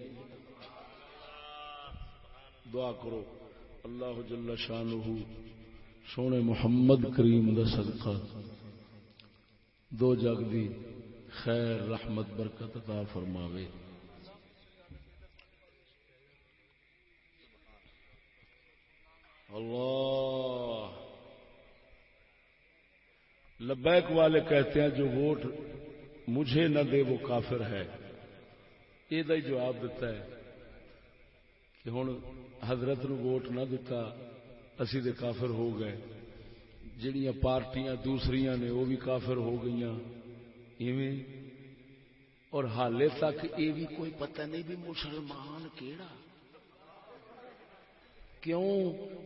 دعا کرو۔ اللہ جل شان سونے محمد کریم دا صدقہ۔ دو جگ دی خیر، رحمت، برکت عطا فرماوے۔ اللہ۔ لبیک والے کہتے ہیں، جو ووٹ مجھے نہ دے وہ کافر ہے۔ یہ جواب دیتا ہے کہ ہوں حضرت نو ووٹ نہ دتا اسی دے کافر ہو گئے جڑیاں پارٹیاں دوسری نے وہ بھی کافر ہو گئی اور حالے تک یہ بھی کوئی پتہ نہیں بھی مسلمان کیڑا کیوں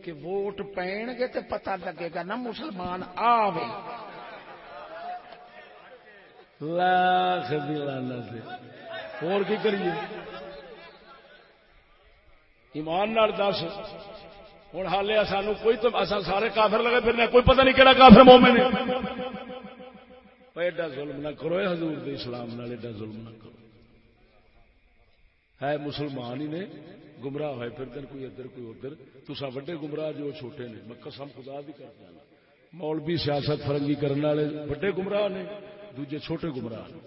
کہ ووٹ پین گے تو پتہ لگے گا نا مسلمان آوے لاکھ دلانا سے اور کی کریے؟ ایمان نال دس۔ ہوں حال سانو کوئی تو اصا سارے کافر لگے پھرنے، کوئی پتہ نہیں کہڑا کافر مومن ہے۔ ایڈا ظلم نہ کرو حضور دے اسلام نال، ایڈا ظلم نہ کرو۔ ہے مسلمان ہی نے، گمراہ ہوئے پھر دن کوئی ادھر کوئی ادھر۔ تسا وڈے گمراہ جو چھوٹے نے، میں قسم خدا بھی کر دینا مولوی سیاست فرنگی کرنے والے وڈے گمراہ نے، دوجے چھوٹے گمراہ نے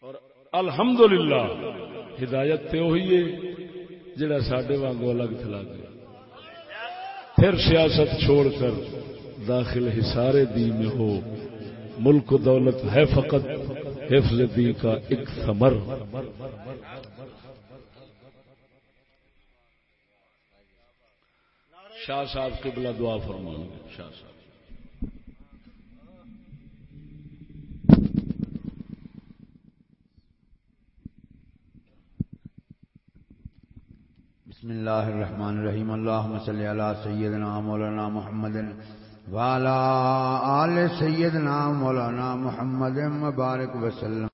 اور الحمدللہ۔ ہدایت تے ہوئی ہے جڑا ساڈے وانگو الگ تھلا گیا پھر سیاست چھوڑ کر داخل حسارے دی میں ہو۔ ملک و دولت ہے فقط حفظ دی کا ایک ثمر۔ شاہ صاحب کے بلا دعا فرمان شاہ صاحب۔ بسم اللہ الرحمن الرحیم۔ اللہم صلی علی سیدنا مولانا محمد وعلى آل سيدنا مولانا محمد مبارك وسلم۔